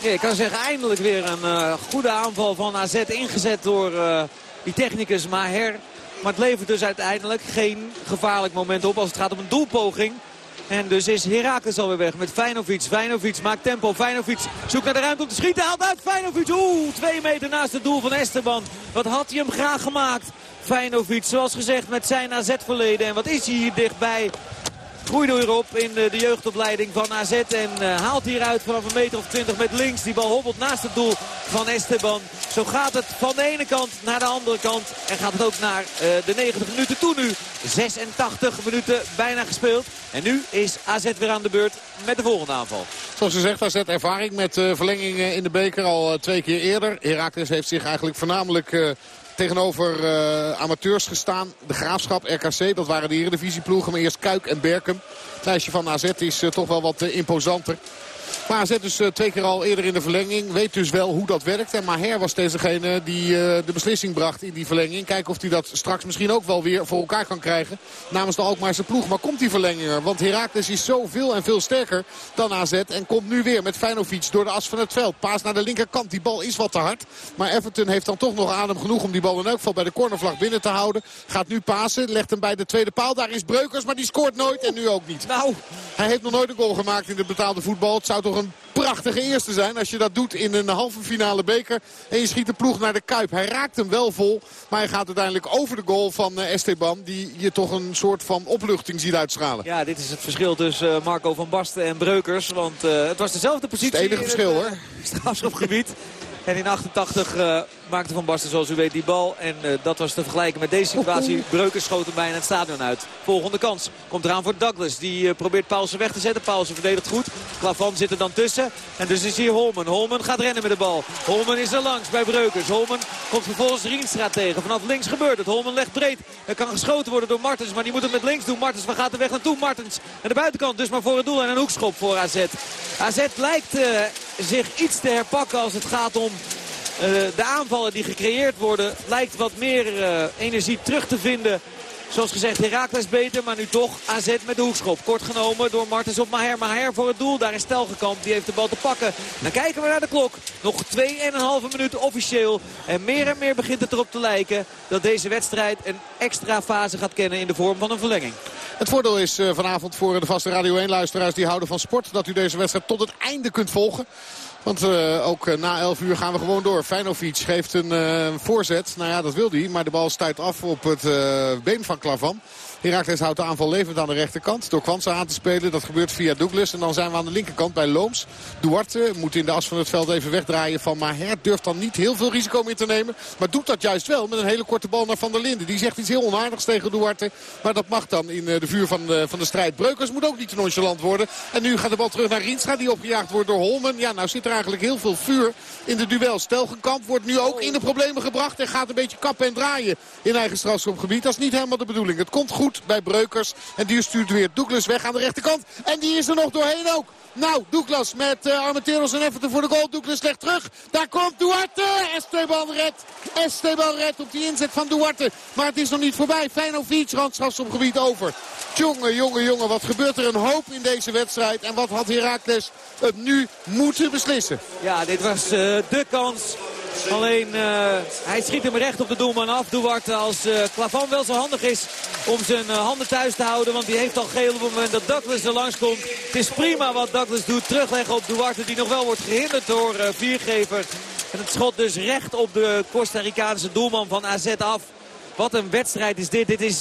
Ja, ik kan zeggen eindelijk weer een uh, goede aanval van AZ ingezet door uh, die technicus Maher. Maar het levert dus uiteindelijk geen gevaarlijk moment op als het gaat om een doelpoging. En dus is Herakles alweer weg met Feyenoord. Feyenoord maakt tempo. Feyenoord zoekt naar de ruimte om te schieten. Haalt uit Feyenoord. Oeh, twee meter naast het doel van Esteban. Wat had hij hem graag gemaakt. Feyenoord, zoals gezegd, met zijn AZ-verleden. En wat is hij hier dichtbij groeide erop in de, de jeugdopleiding van AZ. En uh, haalt hieruit vanaf een meter of 20 met links. Die bal hobbelt naast het doel van Esteban. Zo gaat het van de ene kant naar de andere kant. En gaat het ook naar uh, de 90 minuten toe nu. 86 minuten bijna gespeeld. En nu is AZ weer aan de beurt met de volgende aanval. Zoals gezegd, AZ ervaring met verlengingen in de beker al twee keer eerder. Herakles heeft zich eigenlijk voornamelijk tegenover uh, amateurs gestaan. De Graafschap, RKC, dat waren de Eredivisieploegen. Maar eerst Kuik en Berkem. Het lijstje van AZ is uh, toch wel wat uh, imposanter. Maar AZ dus uh, twee keer al eerder in de verlenging. Weet dus wel hoe dat werkt. En Maher was dezegene die uh, de beslissing bracht in die verlenging. Kijken of hij dat straks misschien ook wel weer voor elkaar kan krijgen. Namens de Alkmaarse ploeg. Maar komt die verlenging er? Want Heracles is zo veel en veel sterker dan AZ. En komt nu weer met Feyenoord door de as van het veld. Paas naar de linkerkant. Die bal is wat te hard. Maar Everton heeft dan toch nog adem genoeg om die bal in elk geval bij de cornervlag binnen te houden. Gaat nu pasen. Legt hem bij de tweede paal. Daar is Breukers. Maar die scoort nooit. En nu ook niet. Nou. Hij heeft nog nooit een goal gemaakt in het betaalde voetbal. Het zou toch een prachtige eerste zijn. Als je dat doet in een halve finale beker. En je schiet de ploeg naar de Kuip. Hij raakt hem wel vol. Maar hij gaat uiteindelijk over de goal van Esteban. Die je toch een soort van opluchting ziet uitstralen. Ja, dit is het verschil tussen Marco van Basten en Breukers. Want uh, het was dezelfde positie. Het enige verschil hoor. <laughs> strafschopgebied. En in 88 uh, maakte Van Basten zoals u weet die bal. En uh, dat was te vergelijken met deze situatie. Breukers schoot hem bijna het stadion uit. Volgende kans komt eraan voor Douglas. Die uh, probeert Paulsen weg te zetten. Paulsen verdedigt goed. Klavan zit er dan tussen. En dus is hier Holmen. Holmen gaat rennen met de bal. Holmen is er langs bij Breukers. Holmen komt vervolgens Rienstra tegen. Vanaf links gebeurt het. Holmen legt breed. Er kan geschoten worden door Martens. Maar die moet het met links doen. Martens, waar gaat de weg naartoe? Martens aan de buitenkant. Dus maar voor het doel. En een hoekschop voor AZ. AZ lijkt zich iets te herpakken als het gaat om de aanvallen die gecreëerd worden. Lijkt wat meer uh, energie terug te vinden. Zoals gezegd, Herakles beter, maar nu toch AZ met de hoekschop. Kort genomen door Martens op Maher. Maher voor het doel, daar is Telgekamp, die heeft de bal te pakken. Dan kijken we naar de klok. Nog 2,5 minuten officieel. En meer en meer begint het erop te lijken dat deze wedstrijd een extra fase gaat kennen in de vorm van een verlenging. Het voordeel is uh, vanavond voor de vaste Radio 1-luisteraars die houden van sport... dat u deze wedstrijd tot het einde kunt volgen. Want uh, ook uh, na 11 uur gaan we gewoon door. Feinovic geeft een uh, voorzet. Nou ja, dat wil hij. Maar de bal stuit af op het been van Klavan. Herakles houdt de aanval levend aan de rechterkant. Door Kwanza aan te spelen. Dat gebeurt via Douglas. En dan zijn we aan de linkerkant bij Looms. Duarte moet in de as van het veld even wegdraaien van Maher. Durft dan niet heel veel risico meer te nemen. Maar doet dat juist wel met een hele korte bal naar Van der Linden. Die zegt iets heel onaardigs tegen Duarte. Maar dat mag dan in de vuur van de, van de strijd. Breukers moet ook niet te nonchalant worden. En nu gaat de bal terug naar Rienstra. Die opgejaagd wordt door Holmen. Ja, nou zit er eigenlijk heel veel vuur in de duel. Stelgenkamp wordt nu ook in de problemen gebracht. En gaat een beetje kappen en draaien in eigen strafschopgebied. Dat is niet helemaal de bedoeling. Het komt goed bij Breukers. En die stuurt weer Douglas weg aan de rechterkant. En die is er nog doorheen ook. Nou, Douglas met uh, Armenteros en Everton voor de goal. Douglas legt terug. Daar komt Duarte. Esteban redt. Esteban redt op die inzet van Duarte. Maar het is nog niet voorbij. Feinovic gebied over. Jongen, jongen, jongen. Wat gebeurt er een hoop in deze wedstrijd. En wat had Heracles het nu moeten beslissen? Ja, dit was uh, de kans Alleen uh, hij schiet hem recht op de doelman af. Duarte als uh, Klavan wel zo handig is om zijn uh, handen thuis te houden. Want die heeft al geel op het moment dat Douglas er langskomt. Het is prima wat Douglas doet. Terugleggen op Duarte die nog wel wordt gehinderd door Viergever. En het schot dus recht op de Costa Ricaanse doelman van AZ af. Wat een wedstrijd is dit. Dit is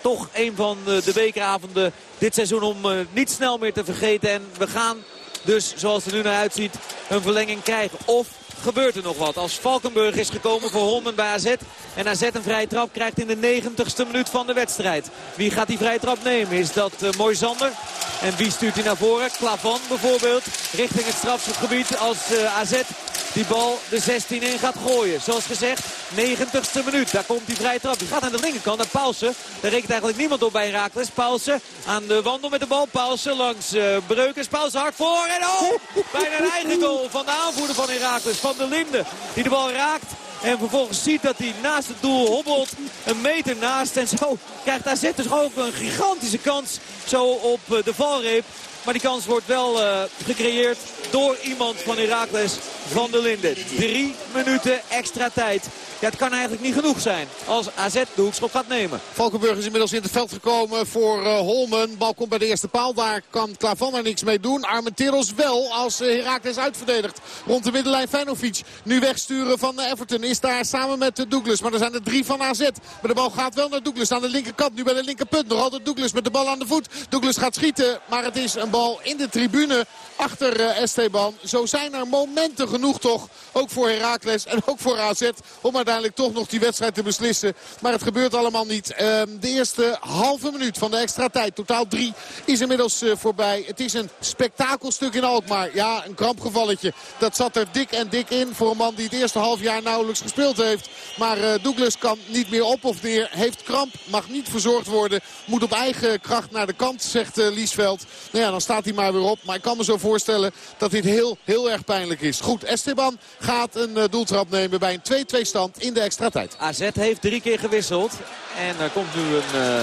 toch een van de bekeravonden dit seizoen om niet snel meer te vergeten. En we gaan dus, zoals het er nu naar uitziet, een verlenging krijgen. Of gebeurt er nog wat. Als Valkenburg is gekomen voor Holmen bij AZ. En AZ een vrije trap krijgt in de 90ste minuut van de wedstrijd. Wie gaat die vrije trap nemen? Is dat uh, Moisander? En wie stuurt hij naar voren? Klavan bijvoorbeeld. Richting het strafschopgebied als eh, AZ die bal de 16 in gaat gooien. Zoals gezegd, 90ste minuut. Daar komt die vrije trap. Die gaat aan de linkerkant naar Paulsen. Daar rekent eigenlijk niemand op bij Herakles. Paulsen aan de wandel met de bal. Paulsen langs uh, Breukers. Paulsen hard voor. En oh, bijna een eigen goal van de aanvoerder van Herakles. Van de Linde. Die de bal raakt. En vervolgens ziet dat hij naast het doel hobbelt. Een meter naast. En zo krijgt AZ dus ook een gigantische kans. Zo op eh, de valreep. Maar die kans wordt wel uh, gecreëerd door iemand van Herakles van der Linden. Drie minuten extra tijd. Ja, het kan eigenlijk niet genoeg zijn als AZ de hoekschop gaat nemen. Valkenburg is inmiddels in het veld gekomen voor uh, Holmen. Bal komt bij de eerste paal. Daar kan Klavan er niks mee doen. Armenteros wel als uh, Herakles uitverdedigt. Rond de middenlijn Feyenoord. Nu wegsturen van Everton is daar samen met Douglas. Maar er zijn er drie van AZ. Maar de bal gaat wel naar Douglas aan de linkerkant. Nu bij de linkerpunt. Nog altijd Douglas met de bal aan de voet. Douglas gaat schieten. Maar het is een bal in de tribune achter Esteban. Zo zijn er momenten genoeg toch. Ook voor Herakles en ook voor AZ. Om uiteindelijk toch nog die wedstrijd te beslissen. Maar het gebeurt allemaal niet. Ehm, de eerste halve minuut van de extra tijd. Totaal drie is inmiddels uh, voorbij. Het is een spektakelstuk in Alkmaar. Ja, een krampgevalletje. Dat zat er dik en dik in voor een man die het eerste half jaar nauwelijks gespeeld heeft. Maar uh, Douglas kan niet meer op of neer. Heeft kramp, mag niet verzorgd worden. Moet op eigen kracht naar de kant, zegt Liesveld. Nou ja, dan staat hij maar weer op. Maar ik kan me zo voorstellen dat dit heel, heel erg pijnlijk is. Goed, Esteban gaat een uh, doeltrap nemen bij een 2-2 stand in de extra tijd. AZ heeft drie keer gewisseld. En er komt nu een... Uh...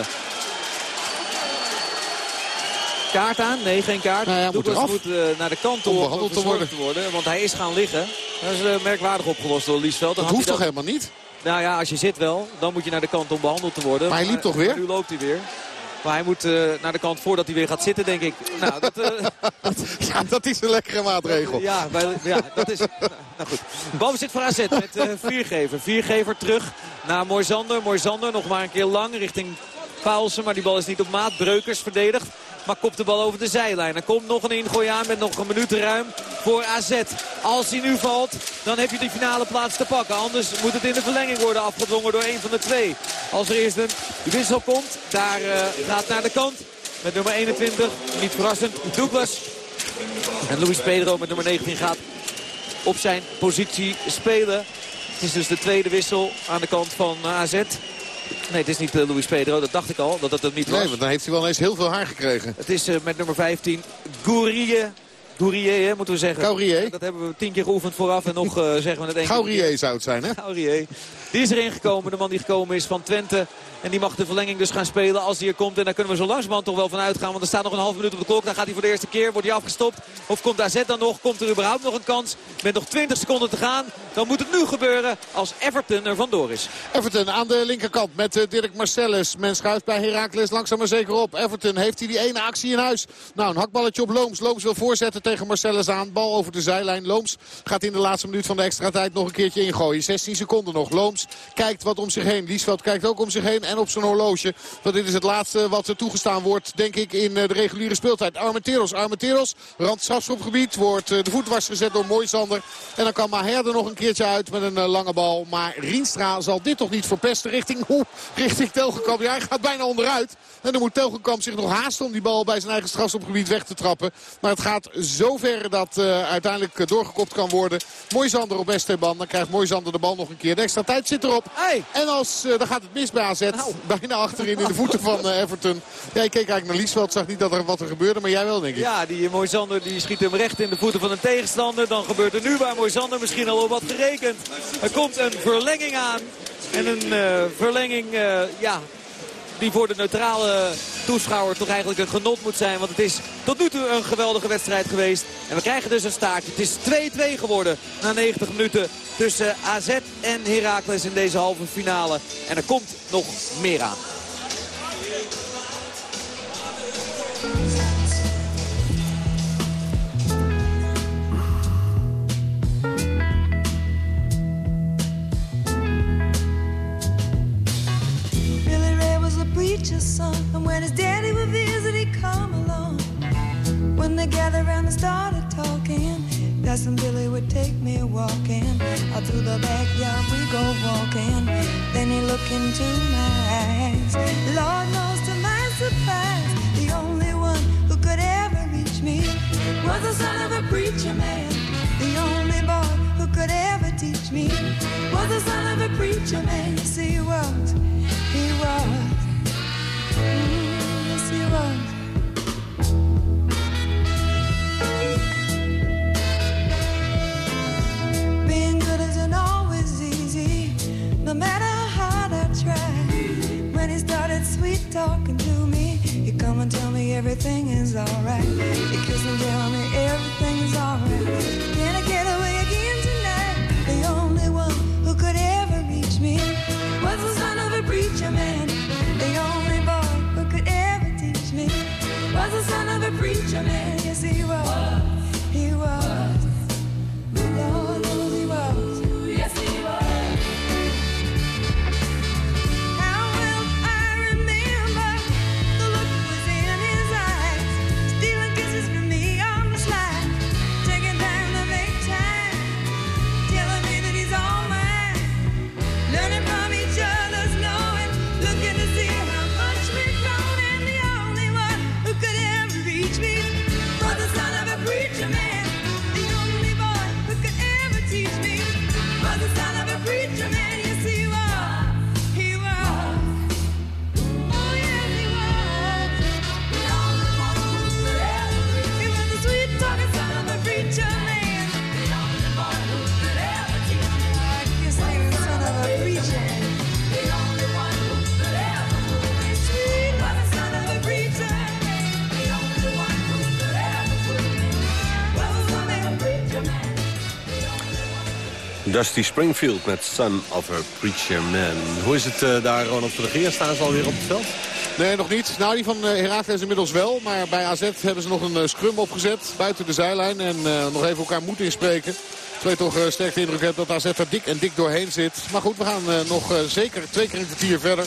Kaart aan? Nee, geen kaart. Nou ja, moet, moet uh, naar de kant om te worden. te worden. Want hij is gaan liggen. Dat is uh, merkwaardig opgelost door Liesveld. Dat hoeft toch helemaal niet? Nou ja, als je zit wel, dan moet je naar de kant om behandeld te worden. Maar hij liep toch weer? Nu loopt hij weer. Maar hij moet uh, naar de kant voordat hij weer gaat zitten, denk ik. Nou, <laughs> dat, uh, dat, ja, dat is een lekkere maatregel. ja, bij, ja, dat is... nou, nou goed. Balbezit voor AZ met uh, Viergever. Viergever terug naar Moisander. Moisander nog maar een keer lang richting Paulsen. Maar die bal is niet op maat. Breukers verdedigt. Maar kopt de bal over de zijlijn. Er komt nog een ingooi aan met nog een minuut ruim. voor AZ. Als hij nu valt, dan heb je die finale plaats te pakken. Anders moet het in de verlenging worden afgedwongen door een van de twee. Als er eerst een wissel komt, daar uh, gaat naar de kant. Met nummer 21, niet verrassend, Douglas. En Luis Pedro met nummer 19 gaat op zijn positie spelen. Het is dus de tweede wissel aan de kant van AZ. Nee, het is niet uh, Luis Pedro. Dat dacht ik al, dat dat het niet was. Nee, want dan heeft hij wel eens heel veel haar gekregen. Het is uh, met nummer 15 Gourie. Gourier, moeten we zeggen. Gaurier. Dat hebben we tien keer geoefend vooraf en nog uh, zeggen we het één Gaurier zou het zijn, hè? Gaurier. Die is erin gekomen, de man die gekomen is van Twente. En die mag de verlenging dus gaan spelen als hij er komt. En daar kunnen we zo langzamerhand toch wel van uitgaan. Want er staat nog een half minuut op de klok. Dan gaat hij voor de eerste keer. Wordt hij afgestopt. Of komt AZ dan nog? Komt er überhaupt nog een kans? Met nog 20 seconden te gaan. Dan moet het nu gebeuren als Everton er vandoor is. Everton aan de linkerkant met uh, Dirk Marcellus. Men schuift bij Heracles langzaam maar zeker op. Everton heeft hij die ene actie in huis. Nou, een hakballetje op Looms. Looms wil voorzetten tegen Marcellus aan. Bal over de zijlijn. Looms gaat in de laatste minuut van de extra tijd nog een keertje ingooien. 16 seconden nog. Looms kijkt wat om zich heen. Liesveld kijkt ook om zich heen en op zijn horloge. Want dit is het laatste wat er toegestaan wordt, denk ik, in de reguliere speeltijd. Armenteros, Armenteros, rand strafschopgebied. Wordt de voet was gezet door Moisander. En dan kan Maher er nog een keertje uit met een lange bal. Maar Rienstra zal dit toch niet verpesten richting, <laughs> richting Telgenkamp. Ja, hij gaat bijna onderuit. En dan moet Telgenkamp zich nog haasten om die bal bij zijn eigen strafschopgebied weg te trappen. Maar het gaat zover dat uiteindelijk doorgekopt kan worden. Moisander op Esteban. Dan krijgt Moisander de bal nog een keer. De extra tijd zit erop. Hey. En als, uh, dan gaat het mis bij AZ. Nou. <laughs> Bijna achterin in de voeten van uh, Everton. Ja, ik keek eigenlijk naar Liesveld. Zag niet dat er wat er gebeurde. Maar jij wel, denk ik. Ja, die Moisander die schiet hem recht in de voeten van een tegenstander. Dan gebeurt er nu bij Moisander misschien al wat gerekend. Er komt een verlenging aan. En een uh, verlenging, ja, die voor de neutrale toeschouwer toch eigenlijk een genot moet zijn. Want het is tot nu toe een geweldige wedstrijd geweest. En we krijgen dus een staartje. Het is 2-2 geworden na 90 minuten tussen AZ en Heracles in deze halve finale. En er komt nog meer aan. Preacher's son. And when his daddy would visit, he'd come along. When they gathered around and started talking, Cousin Billy would take me walking. Out through the backyard we go walking. Then he looked into my eyes. Lord knows to my surprise, the only one who could ever reach me was the son of a preacher man. The only boy who could ever teach me was the son of a preacher man. Yes, he was. He was. Everything is alright. He kiss and tell me everything Dusty Springfield met Son of a Preacher Man. Hoe is het uh, daar, Ronald van der Geer? Staan ze alweer op het veld? Nee, nog niet. Nou, die van uh, Herakles inmiddels wel. Maar bij AZ hebben ze nog een uh, scrum opgezet buiten de zijlijn. En nog even elkaar moeten inspreken. Je toch eh, sterk de indruk hebt dat AZ er dik en dik doorheen zit. Maar goed, we gaan eh, nog eh, zeker twee keer in het kwartier verder.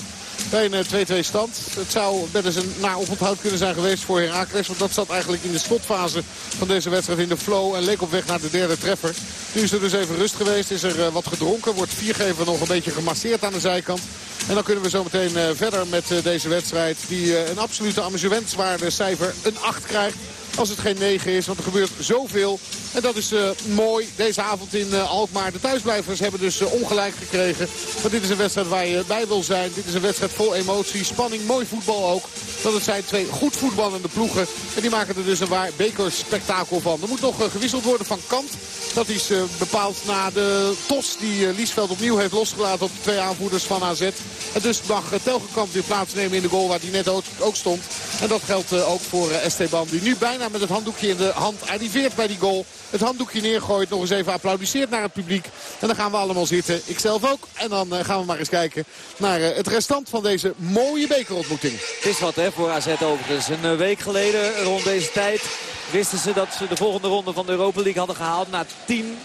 Bij een eh, 2-2 stand. Het zou wel eens een naar oponthoud kunnen zijn geweest voor Heracles. Want dat zat eigenlijk in de slotfase van deze wedstrijd in de flow. En leek op weg naar de derde treffer. Nu is er dus even rust geweest. Is er wat gedronken. Wordt viergever nog een beetje gemasseerd aan de zijkant. En dan kunnen we zo meteen verder met deze wedstrijd. Die een absolute amusementswaarde cijfer een 8 krijgt. Als het geen 9 is, want er gebeurt zoveel. En dat is eh, mooi deze avond in eh, Alkmaar. De thuisblijvers hebben dus eh, ongelijk gekregen. Want dit is een wedstrijd waar je bij wil zijn. Dit is een wedstrijd vol emotie, spanning, mooi voetbal ook. Dat het zijn twee goed voetballende ploegen. En die maken er dus een waar bekerspektakel van. Er moet nog gewisseld worden van kant. Dat is bepaald na de tos die Liesveld opnieuw heeft losgelaten op de twee aanvoerders van AZ. En dus mag Telgekamp weer plaatsnemen in de goal waar hij net ook, stond. En dat geldt ook voor Esteban die nu bijna met het handdoekje in de hand arriveert bij die goal. Het handdoekje neergooit, nog eens even applaudisseert naar het publiek. En dan gaan we allemaal zitten, ik zelf ook. En dan eh, gaan we maar eens kijken naar eh, het restant van deze mooie bekerontmoeting. Het is wat hè, voor AZ overigens. Een eh, week geleden rond deze tijd wisten ze dat ze de volgende ronde van de Europa League hadden gehaald. Na 10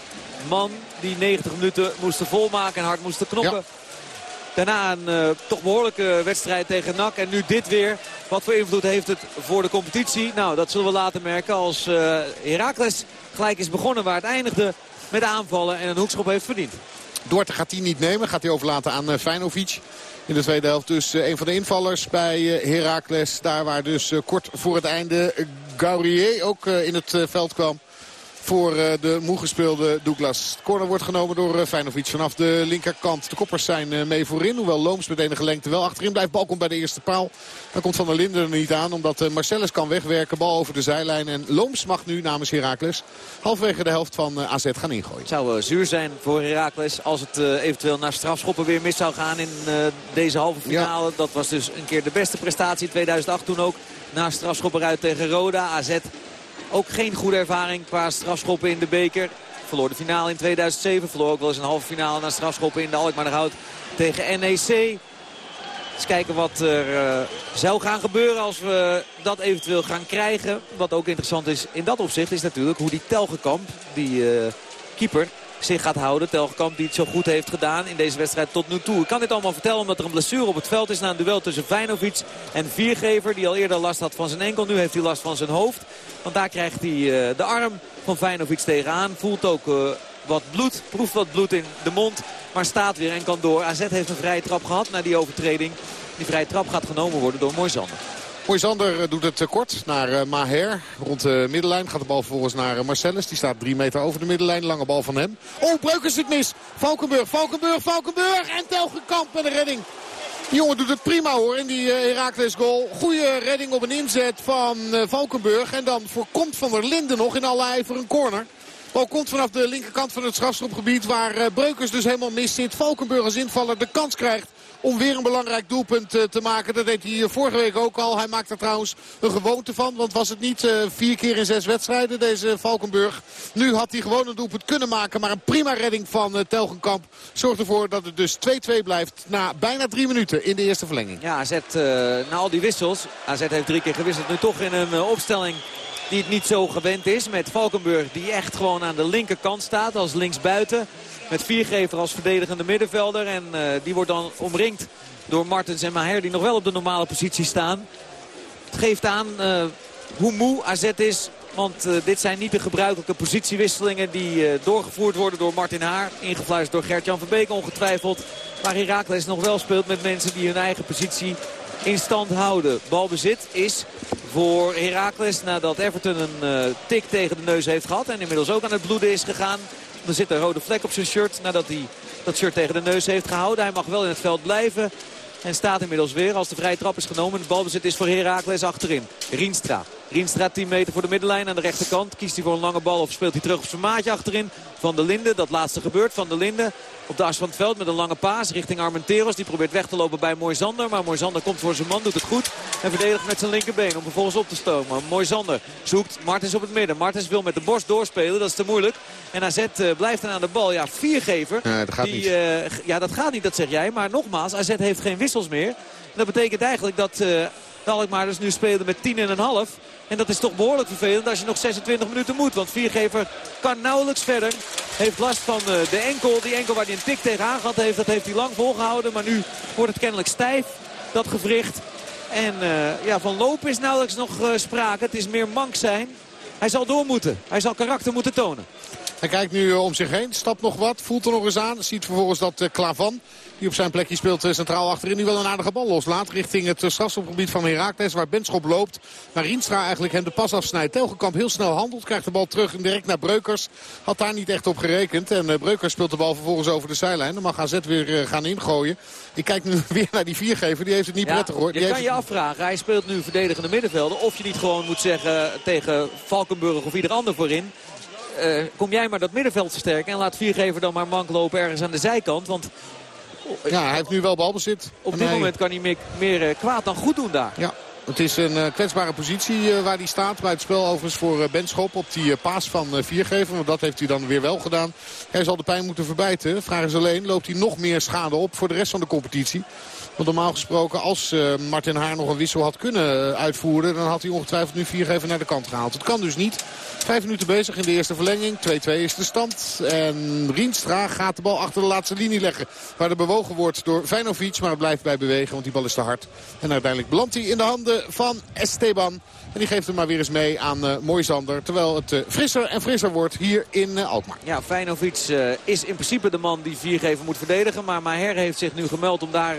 man die 90 minuten moesten volmaken en hard moesten knokken. Daarna een eh, toch behoorlijke wedstrijd tegen NAC. En nu dit weer. Wat voor invloed heeft het voor de competitie? Nou, dat zullen we later merken als eh Heracles gelijk is begonnen waar het eindigde. Met aanvallen en een hoekschop heeft verdiend. Duarte gaat hij niet nemen. Gaat hij overlaten aan eh, Feinovic. In de tweede helft dus een van de invallers bij Heracles. Daar waar dus kort voor het einde Gaurier ook in het veld kwam. Voor eh, de moe gespeelde Douglas. De corner wordt genomen door eh, Feinovic vanaf de linkerkant. De koppers zijn eh, mee voorin. Hoewel Looms met enige lengte wel achterin blijft. Bal komt bij de eerste paal. Dan komt Van der Linden er niet aan. Omdat Marcellus kan wegwerken. Bal over de zijlijn. En Looms mag nu namens Heracles halverwege de helft van AZ gaan ingooien. Het zou zuur zijn voor Heracles als het eventueel naar strafschoppen weer mis zou gaan in deze halve finale. Dat was dus een keer de beste prestatie in 2008 toen ook. Na strafschoppen uit tegen Roda. AZ ook geen goede ervaring qua strafschoppen in de beker. Verloor de finale in 2007. Verloor ook wel eens een halve finale na strafschoppen in de Alkmaar tegen NEC. Eens kijken wat er eh, zou gaan gebeuren als we dat eventueel gaan krijgen. Wat ook interessant is in dat opzicht is natuurlijk hoe die Telgekamp, die eh, keeper, zich gaat houden. Telgekamp die het zo goed heeft gedaan in deze wedstrijd tot nu toe. Ik kan dit allemaal vertellen omdat er een blessure op het veld is na een duel tussen Vijnovic en Viergever. Die al eerder last had van zijn enkel. Nu heeft hij last van zijn hoofd. Want daar krijgt hij eh, de arm van Vijnovic tegenaan. Voelt ook eh, wat bloed, proeft wat bloed in de mond. Maar staat weer en kan door. AZ heeft een vrije trap gehad na die overtreding. Die vrije trap gaat genomen worden door Moisander. Moisander eh, doet het eh, kort naar eh, Maher. Rond de middenlijn gaat de bal vervolgens naar Marcellus. Die staat drie meter over de middenlijn. Lange bal van hem. Oh, Breukers zit mis. Valkenburg, Valkenburg, Valkenburg. En Telgekamp met een redding. Die jongen doet het prima hoor in die Heracles goal. Goede redding op een inzet van Valkenburg. En dan voorkomt Van der Linden nog in alle ijver een corner. Bal komt vanaf de linkerkant van het strafschopgebied waar Breukers dus helemaal mis zit. Valkenburg als invaller de kans krijgt om weer een belangrijk doelpunt eh, te maken. Dat deed hij eh, vorige week ook al. Hij maakt er trouwens een gewoonte van. Want was het niet eh, vier keer in zes wedstrijden deze Valkenburg. Nu had hij gewoon een doelpunt kunnen maken. Maar een prima redding van Telgenkamp zorgt ervoor dat het dus 2-2 blijft. Na bijna drie minuten in de eerste verlenging. Ja, AZ, na al die wissels. AZ heeft drie keer gewisseld. Nu toch in een opstelling die het niet zo gewend is. Met Valkenburg die echt gewoon aan de linkerkant staat als linksbuiten. Met Viergever als verdedigende middenvelder. En eh, die wordt dan omringd door Martens en Maher die nog wel op de normale positie staan. Het geeft aan eh, hoe moe AZ is. Want eh, dit zijn niet de gebruikelijke positiewisselingen die doorgevoerd worden door Martin Haar. Ingefluisterd door Gert-Jan van Beek ongetwijfeld. Maar Heracles nog wel speelt met mensen die hun eigen positie in stand houden. Balbezit is voor Heracles nadat Everton een tik tegen de neus heeft gehad. En inmiddels ook aan het bloeden is gegaan. Er zit een rode vlek op zijn shirt nadat hij dat shirt tegen de neus heeft gehouden. Hij mag wel in het veld blijven. En staat inmiddels weer als de vrije trap is genomen. Het balbezit is voor Heracles achterin. Rienstra. Rienstra 10 meter voor de middenlijn aan de rechterkant. Kiest hij voor een lange bal of speelt hij terug op zijn maatje achterin. Van der Linden, dat laatste gebeurt. Van der Linden op de as van het veld met een lange paas richting Armenteros. Die probeert weg te lopen bij Moisander. Maar Moisander komt voor zijn man, doet het goed. En verdedigt met zijn linkerbeen om vervolgens op te stomen. Moisander zoekt Martens op het midden. Martens wil met de borst doorspelen, dat is te moeilijk. En AZ eh, blijft dan aan de bal. Ja, viergever. Ja, dat gaat die, niet. eh, ja, dat gaat niet, dat zeg jij. Maar nogmaals, AZ heeft geen wissels meer. En dat betekent eigenlijk dat eh de Alkmaarders nu spelen met 10 en dat is toch behoorlijk vervelend als je nog 26 minuten moet. Want Viergever kan nauwelijks verder. heeft last van eh, de enkel. Die enkel waar hij een tik tegenaan gehad heeft, dat heeft hij lang volgehouden. Maar nu wordt het kennelijk stijf, dat gewricht. En eh, ja, van lopen is nauwelijks nog eh, sprake. Het is meer mank zijn. Hij zal door moeten. Hij zal karakter moeten tonen. Hij kijkt nu eh, om zich heen, stapt nog wat, voelt er nog eens aan. Ziet vervolgens dat eh, Klavan, die op zijn plekje speelt eh, centraal achterin... nu wel een aardige bal loslaat richting het strafschopgebied van Herakles... waar Benschop loopt, maar Rienstra eigenlijk hem de pas afsnijdt. Telgenkamp heel snel handelt, krijgt de bal terug en direct naar Breukers. Had daar niet echt op gerekend. En Breukers speelt de bal vervolgens over de zijlijn. Dan mag AZ weer gaan ingooien. Ik kijk nu <laughs> weer naar die viergever, die heeft het niet Ja, prettig hoor. je Die kan heeft je het- afvragen. Hij speelt nu verdedigende middenvelder. Of je niet gewoon moet zeggen tegen Valkenburg of ieder ander voorin. Eh, kom jij maar dat middenveld versterken. En laat Viergever dan maar mank lopen ergens aan de zijkant. Want Ja, hij heeft nu wel balbezit. op dit hij- moment kan hij meer, meer eh, kwaad dan goed doen daar. Ja, het is een eh, kwetsbare positie eh, waar hij staat. Bij het spel overigens voor eh, Benschop op die paas van Viergever. Want dat heeft hij dan weer wel gedaan. Hij zal de pijn moeten verbijten. Vraag is alleen, loopt hij nog meer schade op voor de rest van de competitie? Want normaal gesproken, als Martin Haar nog een wissel had kunnen uitvoeren... dan had hij ongetwijfeld nu Viergever naar de kant gehaald. Het kan dus niet. Vijf minuten bezig in de eerste verlenging. 2-2 is de stand. En Rienstra gaat de bal achter de laatste linie leggen. Waar er bewogen wordt door Vijnovic. Maar het blijft bij bewegen, want die bal is te hard. En uiteindelijk belandt hij in de handen van Esteban. En die geeft hem maar weer eens mee aan eh Moisander. Terwijl het eh, frisser en frisser wordt hier in eh, Alkmaar. Ja, Feyenoord eh, is in principe de man die Viergever moet verdedigen. Maar Maher heeft zich nu gemeld om daar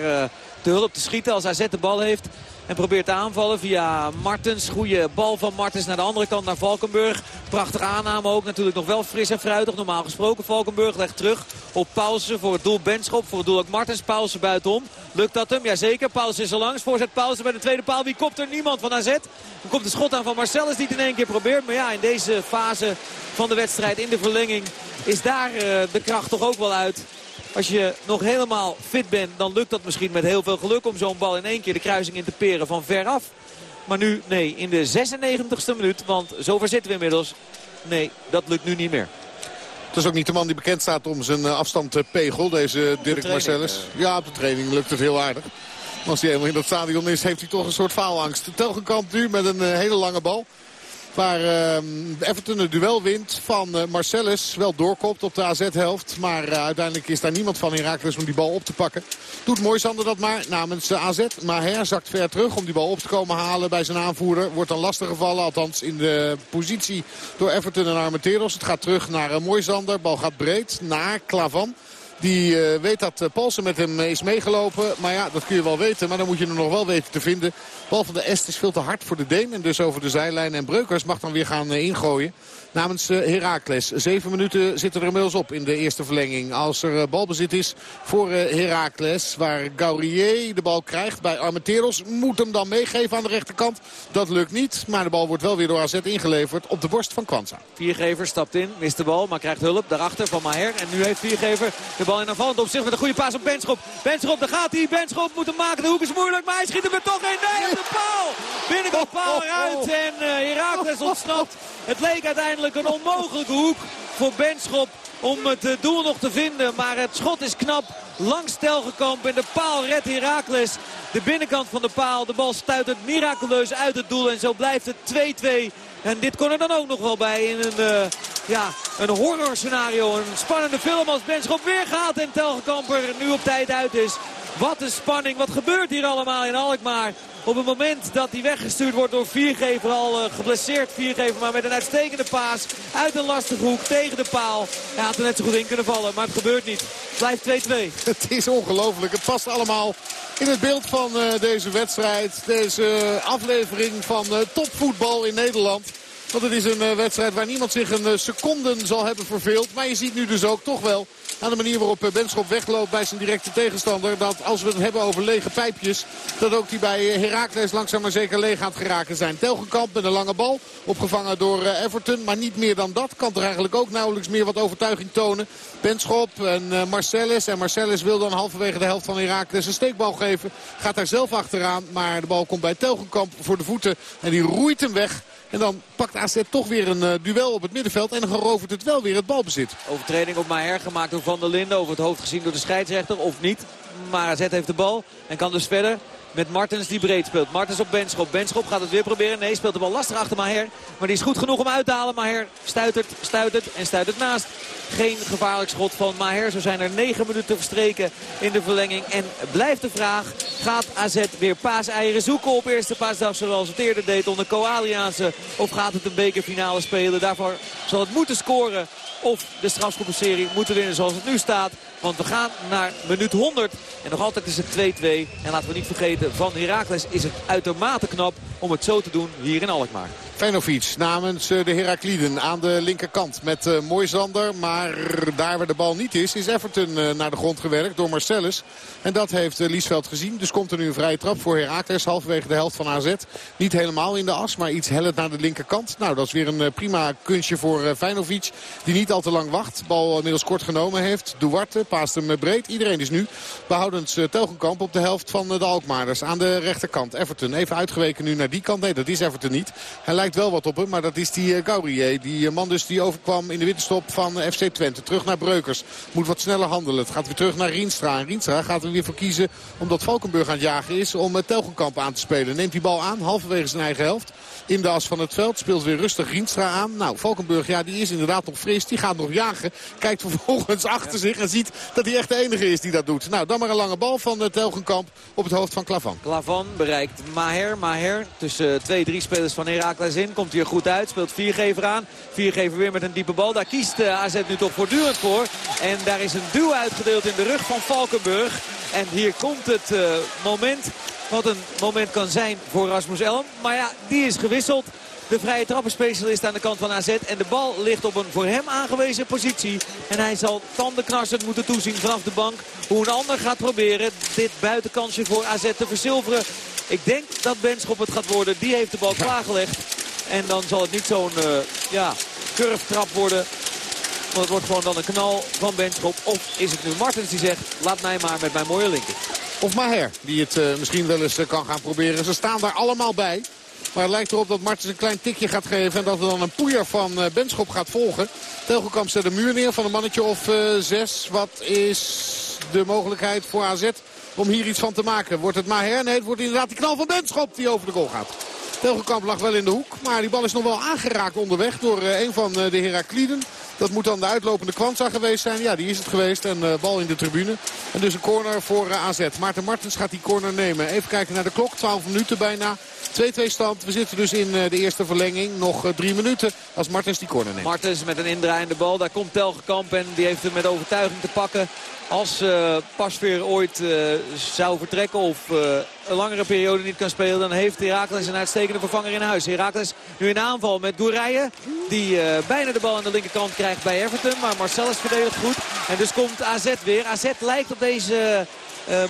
te hulp te schieten als AZ de bal heeft. En probeert te aanvallen via Martens. Goede bal van Martens naar de andere kant naar Valkenburg. Prachtige aanname ook. Natuurlijk nog wel fris en fruitig. Normaal gesproken Valkenburg legt terug op Paulsen voor het doel Benschop. Voor het doel ook Martens. Paulsen buitenom. Lukt dat hem? Jazeker. Paulsen is er langs. Voorzet Paulsen bij de tweede paal. Wie kopt er? Niemand van AZ. Dan komt de schot aan van Marcellus die het in één keer probeert. Maar ja, in deze fase van de wedstrijd in de verlenging is daar eh, de kracht toch ook wel uit. Als je nog helemaal fit bent, dan lukt dat misschien met heel veel geluk om zo'n bal in één keer de kruising in te peren van ver af. Maar nu, nee, in de 96e minuut, want zover zitten we inmiddels. Nee, dat lukt nu niet meer. Het is ook niet de man die bekend staat om zijn eh, afstand te pegel, deze Dirk training, Marcellus. Ja, op de training lukt het heel aardig. Maar als hij helemaal in dat stadion is, heeft hij toch een soort faalangst. Telgenkamp nu met een eh, hele lange bal. Waar eh, Everton het duel wint van eh, Marcellus. Wel doorkopt op de AZ-helft. Maar eh, uiteindelijk is daar niemand van Herakles om die bal op te pakken. Doet Moisander dat maar namens de AZ. Maher zakt ver terug om die bal op te komen halen bij zijn aanvoerder. Wordt dan lastig gevallen. Althans in de positie door Everton en Armenteros. Het gaat terug naar uh, Moisander. Bal gaat breed naar Klavan. Die uh, weet dat uh, Paulsen met hem is meegelopen. Maar ja, dat kun je wel weten. Maar dan moet je hem nog wel weten te vinden. Bal van de Est is veel te hard voor de Deen. En dus over de zijlijn. En Breukers mag dan weer gaan ingooien. Namens Heracles. Zeven minuten zitten er inmiddels op in de eerste verlenging. Als er balbezit is voor Heracles. Waar Gaurier de bal krijgt bij Armenteros. Moet hem dan meegeven aan de rechterkant. Dat lukt niet. Maar de bal wordt wel weer door AZ ingeleverd op de borst van Kwanza. Viergever stapt in, mist de bal, maar krijgt hulp. Daarachter van Maher. En nu heeft Viergever bal in aanvallend opzicht met een goede paas op Benschop. Benschop, daar gaat hij. Benschop moet hem maken. De hoek is moeilijk, maar hij schiet hem er toch in. Nee, op de paal. Binnenkant paal eruit. En uh, Heracles ontsnapt. Het leek uiteindelijk een onmogelijke hoek voor Benschop om het doel nog te vinden. Maar het schot is knap. Langs Telgekamp en de paal redt Heracles. De binnenkant van de paal. De bal stuit het miraculeus uit het doel. En zo blijft het 2-2. En dit kon er dan ook nog wel bij in een, uh, ja, een horror scenario. Een spannende film als Benschop weer gaat en Telgekamp er nu op tijd uit is. Wat een spanning. Wat gebeurt hier allemaal in Alkmaar? Op het moment dat hij weggestuurd wordt door Viergever, al uh, geblesseerd Viergever, maar met een uitstekende paas uit een lastige hoek tegen de paal. Hij had er net zo goed in kunnen vallen, maar het gebeurt niet. Blijft 2-2. <laughs> Het is ongelooflijk. Het past allemaal in het beeld van uh, deze wedstrijd. Deze aflevering van topvoetbal in Nederland. Want het is een uh, wedstrijd waar niemand zich een uh, seconde zal hebben verveeld. Maar je ziet nu dus ook toch wel aan de manier waarop Benschop wegloopt bij zijn directe tegenstander. Dat als we het hebben over lege pijpjes. Dat ook die bij Heracles langzaam maar zeker leeg gaat geraken zijn. Telgenkamp met een lange bal. Opgevangen door Everton. Maar niet meer dan dat. Kan er eigenlijk ook nauwelijks meer wat overtuiging tonen. Benschop en Marcellus. En Marcellus wil dan halverwege de helft van Heracles een steekbal geven. Gaat daar zelf achteraan. Maar de bal komt bij Telgenkamp voor de voeten. En die roeit hem weg. En dan pakt AZ toch weer een uh, duel op het middenveld. En dan gerovert het wel weer het balbezit. Overtreding op Maher gemaakt door Van der Linden. Over het hoofd gezien door de scheidsrechter of niet. Maar AZ heeft de bal en kan dus verder. Met Martens die breed speelt. Martens op Benschop. Benschop gaat het weer proberen. Nee, speelt de bal lastig achter Maher. Maar die is goed genoeg om uit te halen. Maher stuitert, stuitert en stuitert naast. Geen gevaarlijk schot van Maher. Zo zijn er 9 minuten verstreken in de verlenging. En blijft de vraag, gaat AZ weer paaseieren zoeken op eerste paasdag zoals het eerder deed onder Koaliaanse? Of gaat het een bekerfinale spelen? Daarvoor zal het moeten scoren of de strafschoppenserie moeten winnen zoals het nu staat. Want we gaan naar minuut 100. En nog altijd is het 2-2. En laten we niet vergeten, van Heracles is het uitermate knap om het zo te doen hier in Alkmaar. Feyenoord namens eh, de Herakliden aan de linkerkant met uh, Moisander. Maar daar waar de bal niet is, is Everton uh, naar de grond gewerkt door Marcellus. En dat heeft Liesveld gezien. Dus komt er nu een vrije trap voor Herakles. Halverwege de helft van AZ. Niet helemaal in de as, maar iets hellend naar de linkerkant. Nou, dat is weer een prima kunstje voor Feinovic. Die niet al te lang wacht. Bal inmiddels kort genomen heeft. Duarte paast hem breed. Iedereen is nu behoudens Telgenkamp op de helft van de Alkmaarders. Aan de rechterkant. Everton even uitgeweken nu naar die kant. Nee, dat is Everton niet. Hij lijkt wel wat op hem, maar dat is die uh, Gaurier. Die uh, man dus die overkwam in de winterstop van uh, FC Twente. Terug naar Breukers. Moet wat sneller handelen. Het gaat weer terug naar Rienstra. En Rienstra gaat er weer voor kiezen omdat Valkenburg aan het jagen is om Telgenkamp aan te spelen. Neemt die bal aan, halverwege zijn eigen helft. In de as van het veld speelt weer rustig Rienstra aan. Nou, Valkenburg, ja, die is inderdaad nog fris. Die gaat nog jagen. Kijkt vervolgens <laughs> achter zich en ziet dat hij echt de enige is die dat doet. Nou, dan maar een lange bal van Telgenkamp op het hoofd van Klavan. Klavan bereikt Maher. Maher tussen twee, drie spelers van Heracles in. Komt hier goed uit. Speelt Viergever aan. Viergever weer met een diepe bal. Daar kiest uh, AZ nu toch voortdurend voor. En daar is een duw uitgedeeld in de rug van Valkenburg. En hier komt het uh, moment. Wat een moment kan zijn voor Rasmus Elm. Maar ja, die is gewisseld. De vrije trappenspecialist aan de kant van AZ. En de bal ligt op een voor hem aangewezen positie. En hij zal tandenknarsend moeten toezien vanaf de bank. Hoe een ander gaat proberen dit buitenkansje voor AZ te verzilveren. Ik denk dat Benschop het gaat worden. Die heeft de bal klaargelegd. En dan zal het niet zo'n uh, ja, curvetrap worden. Het wordt gewoon dan een knal van Benschop. Of is het nu Martens die zegt, laat mij maar met mijn mooie linker. Of Maher, die het uh, misschien wel eens uh, kan gaan proberen. Ze staan daar allemaal bij. Maar het lijkt erop dat Martens een klein tikje gaat geven. En dat er dan een poeier van uh, Benschop gaat volgen. Telgelkamp zet de muur neer van een mannetje of zes. Wat is de mogelijkheid voor AZ om hier iets van te maken? Wordt het Maher? Nee, het wordt inderdaad die knal van Benschop die over de goal gaat. Telgelkamp lag wel in de hoek. Maar die bal is nog wel aangeraakt onderweg door een van de Herakliden. Dat moet dan de uitlopende Kwanza geweest zijn. Ja, die is het geweest. En uh, bal in de tribune. En dus een corner voor AZ. Maarten Martens gaat die corner nemen. Even kijken naar de klok. 12 minuten bijna. 2-2 stand. We zitten dus in de eerste verlenging. Nog drie minuten als Martens die corner neemt. Martens met een indraaiende bal. Daar komt Telgekamp en die heeft hem met overtuiging te pakken. Als uh, Pasveer ooit uh, zou vertrekken of uh, een langere periode niet kan spelen... dan heeft Heracles een uitstekende vervanger in huis. Heracles nu in aanval met Gourijen. Die bijna de bal aan de linkerkant krijgt bij Everton. Maar Marcellus verdedigt goed. En dus komt AZ weer. AZ lijkt op deze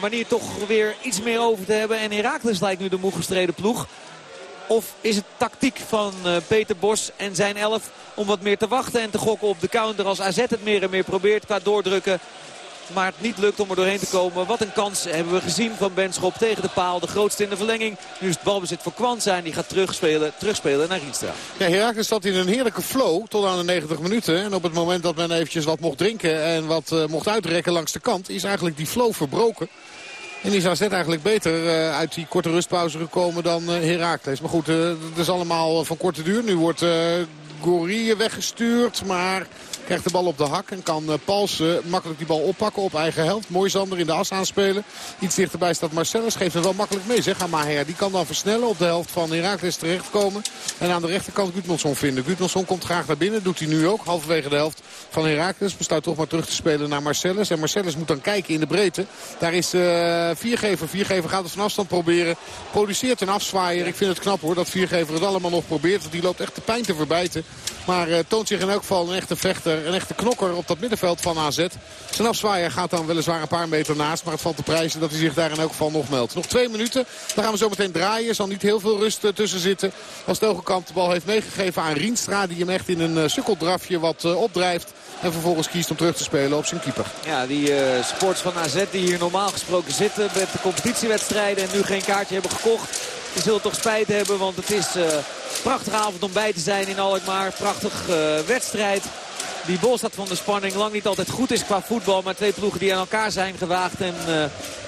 manier toch weer iets meer over te hebben. En Heracles lijkt nu de moe gestreden ploeg. Of is het tactiek van Peter Bos en zijn elf om wat meer te wachten en te gokken op de counter als AZ het meer en meer probeert qua doordrukken. Maar het niet lukt om er doorheen te komen. Wat een kans hebben we gezien van Benschop tegen de paal. De grootste in de verlenging. Nu is het balbezit voor Kwant zijn. Die gaat terugspelen, terugspelen naar Rienstra. Ja, Herakles zat in een heerlijke flow tot aan de 90 minuten. En op het moment dat men eventjes wat mocht drinken en wat uh, mocht uitrekken langs de kant... is eigenlijk die flow verbroken. En is AZ eigenlijk beter uh, uit die korte rustpauze gekomen dan uh, Herakles. Maar goed, het is allemaal van korte duur. Nu wordt Gorie weggestuurd, maar krijgt de bal op de hak. En kan Palsen makkelijk die bal oppakken op eigen helft. Mooi Zander in de as aanspelen. Iets dichterbij staat Marcellus. Geeft hem wel makkelijk mee zeg aan Maher. Die kan dan versnellen op de helft van Herakles terechtkomen. En aan de rechterkant Gudmundsson vinden. Gudmundsson komt graag naar binnen. Doet hij nu ook. Halverwege de helft van Herakles. Besluit toch maar terug te spelen naar Marcellus. En Marcellus moet dan kijken in de breedte. Daar is uh, Viergever. Viergever gaat het van afstand proberen. Produceert een afzwaaier. Ik vind het knap hoor dat Viergever het allemaal nog probeert. Die loopt echt de pijn te verbijten. Maar uh, toont zich in elk geval een echte vechter. Een echte knokker op dat middenveld van AZ. Zijn afzwaaier gaat dan weliswaar een paar meter naast. Maar het valt te prijzen dat hij zich daar in elk geval nog meldt. Nog twee minuten. Dan gaan we zo meteen draaien. Er zal niet heel veel rust uh, tussen zitten. Als Telgekamp de bal heeft meegegeven aan Rienstra. Die hem echt in een uh, sukkeldrafje wat opdrijft. En vervolgens kiest om terug te spelen op zijn keeper. Ja, die uh, sports van AZ die hier normaal gesproken zitten met de competitiewedstrijden. En nu geen kaartje hebben gekocht. Die zullen toch spijt hebben, want het is een prachtige avond om bij te zijn in Alkmaar. Prachtig uh, wedstrijd. Die bol staat van de spanning lang niet altijd goed is qua voetbal. Maar twee ploegen die aan elkaar zijn gewaagd. En uh,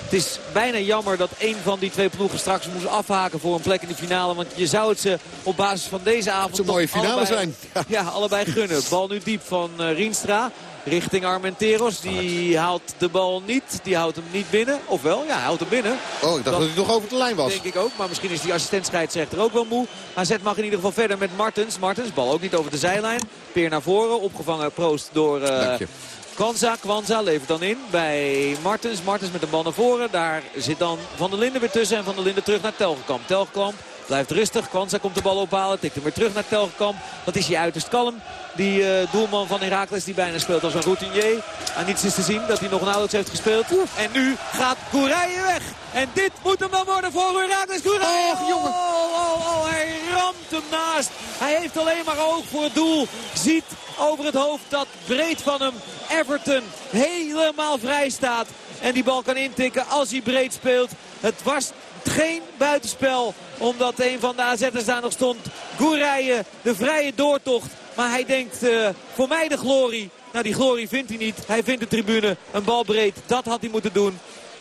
Het is bijna jammer dat een van die twee ploegen straks moest afhaken voor een plek in de finale. Want je zou het ze op basis van deze avond... zou een toch mooie finale allebei- zijn. <laughs> Ja. allebei gunnen. Bal nu diep van eh, Rienstra. Richting Armenteros. Die haalt de bal niet. Die houdt hem niet binnen. Ofwel, ja, hij houdt hem binnen. Oh, ik dacht dat hij nog over de lijn was. Denk ik ook. Maar misschien is die assistent-scheidsrechter ook wel moe. AZ mag in ieder geval verder met Martens. Martens, bal ook niet over de zijlijn. Peer naar voren. Opgevangen Proost door eh Dank je. Kwanza. Kwanza levert dan in bij Martens. Martens met de bal naar voren. Daar zit dan Van der Linden weer tussen. En Van der Linden terug naar Telgekamp. Telgekamp blijft rustig. Kwanza komt de bal ophalen. Tikt hem weer terug naar Telgekamp. Wat is hij uiterst kalm. Die eh, doelman van Heracles die bijna speelt als een routinier. Aan niets is te zien dat hij nog nauwelijks heeft gespeeld. En nu gaat Gouraye weg. En dit moet hem dan worden voor Heracles. Gouraye. Och, jongen. Oh, oh, oh, hij ramt hem naast. Hij heeft alleen maar oog voor het doel. Ziet over het hoofd dat breed van hem Everton helemaal vrij staat. En die bal kan intikken als hij breed speelt. Het was geen buitenspel. Omdat een van de AZ'ers daar nog stond. Gouraye, de vrije doortocht. Maar hij denkt, eh, voor mij de glorie. Nou, die glorie vindt hij niet. Hij vindt de tribune. Een bal breed. Dat had hij moeten doen.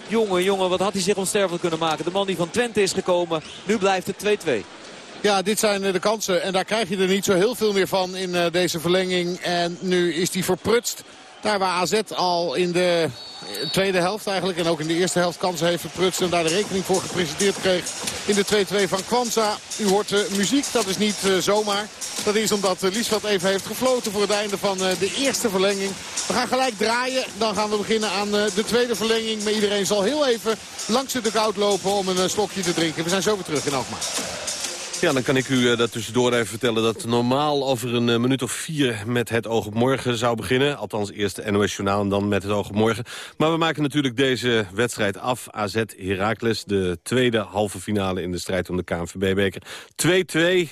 Jongen, jongen, wat had hij zich onsterfelijk kunnen maken. De man die van Twente is gekomen. Nu blijft het 2-2. Ja, dit zijn eh, de kansen. En daar krijg je er niet zo heel veel meer van in eh, deze verlenging. En nu is die verprutst. Daar waar AZ al in de tweede helft eigenlijk en ook in de eerste helft kansen heeft verprutst. En daar de rekening voor gepresenteerd kreeg in de 2-2 van Kwanza. U hoort de muziek, dat is niet eh, zomaar. Dat is omdat uh, Liesveld even heeft gefloten voor het einde van eh, de eerste verlenging. We gaan gelijk draaien. Dan gaan we beginnen aan eh, de tweede verlenging. Maar iedereen zal heel even langs de dugout lopen om een eh, slokje te drinken. We zijn zo weer terug in Alkmaar. Ja, dan kan ik u uh, dat tussendoor even vertellen dat normaal over een uh, minuut of vier met het oog op morgen zou beginnen. Althans eerst de NOS Journaal en dan met het oog op morgen. Maar we maken natuurlijk deze wedstrijd af. AZ Heracles, de tweede halve finale in de strijd om de KNVB-beker.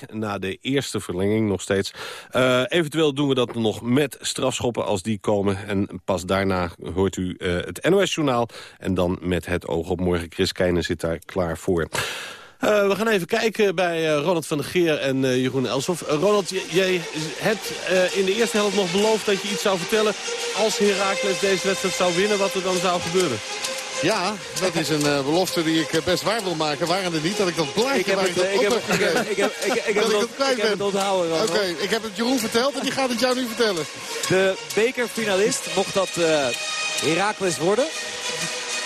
2-2 na de eerste verlenging nog steeds. Uh, eventueel doen we dat nog met strafschoppen als die komen. En pas daarna hoort u het NOS Journaal. En dan met het oog op morgen. Chris Keijnen zit daar klaar voor. Uh, we gaan even kijken bij uh, Ronald van der Geer en uh, Jeroen Elshoff. Ronald, jij hebt in de eerste helft nog beloofd dat je iets zou vertellen... als Heracles deze wedstrijd zou winnen, wat er dan zou gebeuren. Ja, dat is een belofte die ik best waar wil maken. Waren er niet dat ik dat blaadje ik heb waar het, ik dat ik ik heb, ik heb, ik heb, ik heb, dat ik het, het kwijt ik heb ben. het onthouden. Oké, ik heb het Jeroen verteld en die gaat het jou nu vertellen. De bekerfinalist, mocht dat uh, Heracles worden...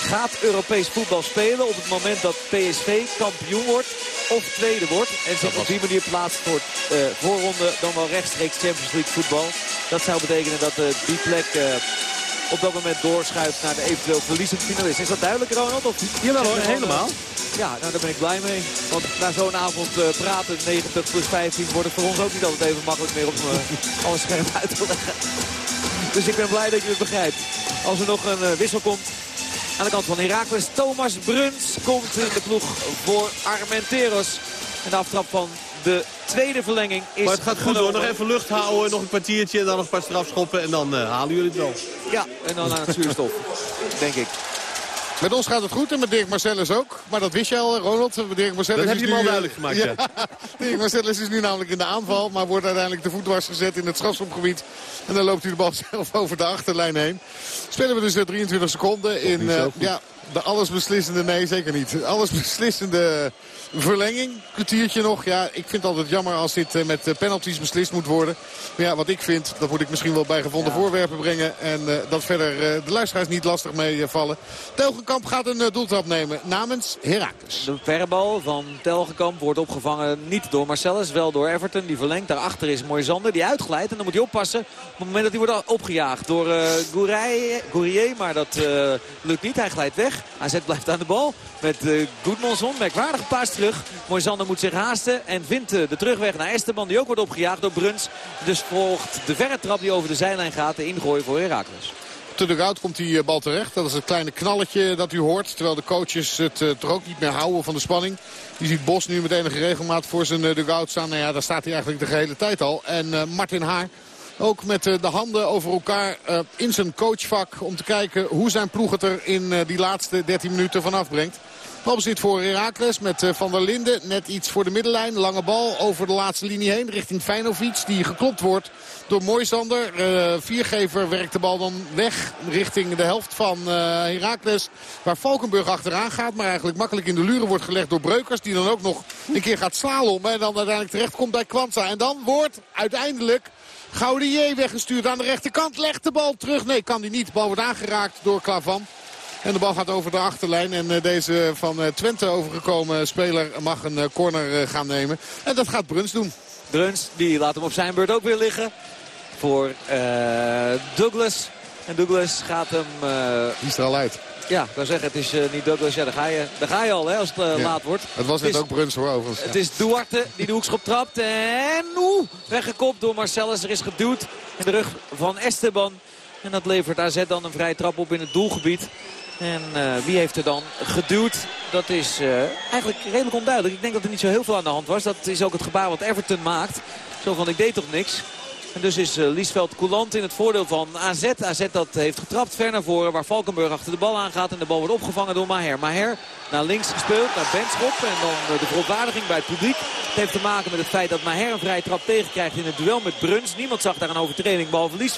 gaat Europees voetbal spelen op het moment dat PSV kampioen wordt of tweede wordt. En zich op die manier plaatst voor uh, voorronde dan wel rechtstreeks Champions League voetbal. Dat zou betekenen dat uh, die plek uh, op dat moment doorschuift naar de eventueel verliezend finalist. Is dat duidelijk Ronald? Of Jawel hoor, helemaal. Ja, nou daar ben ik blij mee. Want na zo'n avond praten, 90 plus 15, wordt het voor ons ook niet altijd even makkelijk meer om alles scherp uit te leggen. Dus ik ben blij dat je het begrijpt. Als er nog een wissel komt, aan de kant van Heracles. Thomas Bruns komt in de ploeg voor Armenteros. En de aftrap van de tweede verlenging is Maar het gaat goed hoor. Nog even lucht houden, nog een kwartiertje en dan nog een paar strafschoppen. En dan uh, halen jullie het wel. Ja, en dan aan het zuurstof, denk ik. Met ons gaat het goed en met Dirk Marcellus ook. Maar dat wist je al, Ronald. Dirk Marcellus dat heb je hem al uh, duidelijk gemaakt, ja. ja. <laughs> Dirk Marcellus is nu namelijk in de aanval. Maar wordt uiteindelijk de voet dwars gezet in het strafschopgebied. En dan loopt hij de bal <laughs> zelf over de achterlijn heen. Spelen we dus de 23 seconden in uh, ja, de allesbeslissende... Nee, zeker niet. Allesbeslissende verlenging. Kwartiertje nog. Ja, ik vind het altijd jammer als dit uh, met penalties beslist moet worden. Maar ja, wat ik vind, dat moet ik misschien wel bij gevonden ja. voorwerpen brengen. En uh, dat verder uh, de luisteraars niet lastig mee vallen. Telgenkamp gaat een doeltrap nemen namens Heracles. De verrebal van Telgenkamp wordt opgevangen niet door Marcellus, wel door Everton. Die verlengt. Daarachter is Moisander die uitglijdt. En dan moet hij oppassen op het moment dat hij wordt opgejaagd door Gourier. Maar dat lukt niet. Hij glijdt weg. AZ blijft aan de bal met uh, Goedmanson. Merkwaardige paas terug. Moisander moet zich haasten en vindt de terugweg naar Esteban. Die ook wordt opgejaagd door Bruns. Dus volgt de verre trap die over de zijlijn gaat. De ingooi voor Heracles. Te de goud komt die bal terecht. Dat is het kleine knalletje dat u hoort. Terwijl de coaches het er ook niet meer houden van de spanning. Je ziet Bos nu met enige regelmaat voor zijn uh, dugout staan. Nou ja, daar staat hij eigenlijk de gehele tijd al. En Martin Haar ook met de handen over elkaar in zijn coachvak. Om te kijken hoe zijn ploeg het er in die laatste 13 minuten vanaf brengt. Balbezit voor Herakles met eh, Van der Linden. Net iets voor de middenlijn. Lange bal over de laatste linie heen richting Feinovic. Die geklopt wordt door Moisander. Eh, viergever werkt de bal dan weg richting de helft van eh Herakles. Waar Valkenburg achteraan gaat. Maar eigenlijk makkelijk in de luren wordt gelegd door Breukers. Die dan ook nog een keer gaat slalommen. En dan uiteindelijk terecht komt bij Kwanza. En dan wordt uiteindelijk... Gaudier weggestuurd aan de rechterkant. Legt de bal terug. Nee, kan hij niet. De bal wordt aangeraakt door Klavan. En de bal gaat over de achterlijn. En eh, deze van eh, Twente overgekomen speler mag een eh, corner gaan nemen. En dat gaat Bruns doen. Bruns, die laat hem op zijn beurt ook weer liggen. Voor Douglas. En Douglas gaat hem... eh, Die is er al uit. ja, ik wou zeggen, het is niet Douglas. Ja, daar ga je, daar ga je al hè, als het Ja. laat wordt. Het was Het net is- ook Bruns hoor overigens. Het is Duarte die de hoekschop trapt. En oeh, weggekopt door Marcellus. Er is geduwd in de rug van Esteban. En dat levert AZ dan een vrije trap op in het doelgebied. En eh, wie heeft er dan geduwd? Dat is eh, eigenlijk redelijk onduidelijk. Ik denk dat er niet zo heel veel aan de hand was. Dat is ook het gebaar wat Everton maakt. Zo van, ik deed toch niks. En dus is eh, Liesveld coulant in het voordeel van AZ. AZ dat heeft getrapt ver naar voren waar Valkenburg achter de bal aangaat. En de bal wordt opgevangen door Maher. Maher naar links gespeeld, naar Benschop. En dan de verontwaardiging bij het publiek. Het heeft te maken met het feit dat Maher een vrije trap tegenkrijgt in het duel met Bruns. Niemand zag daar een overtreding behalve Liesveld.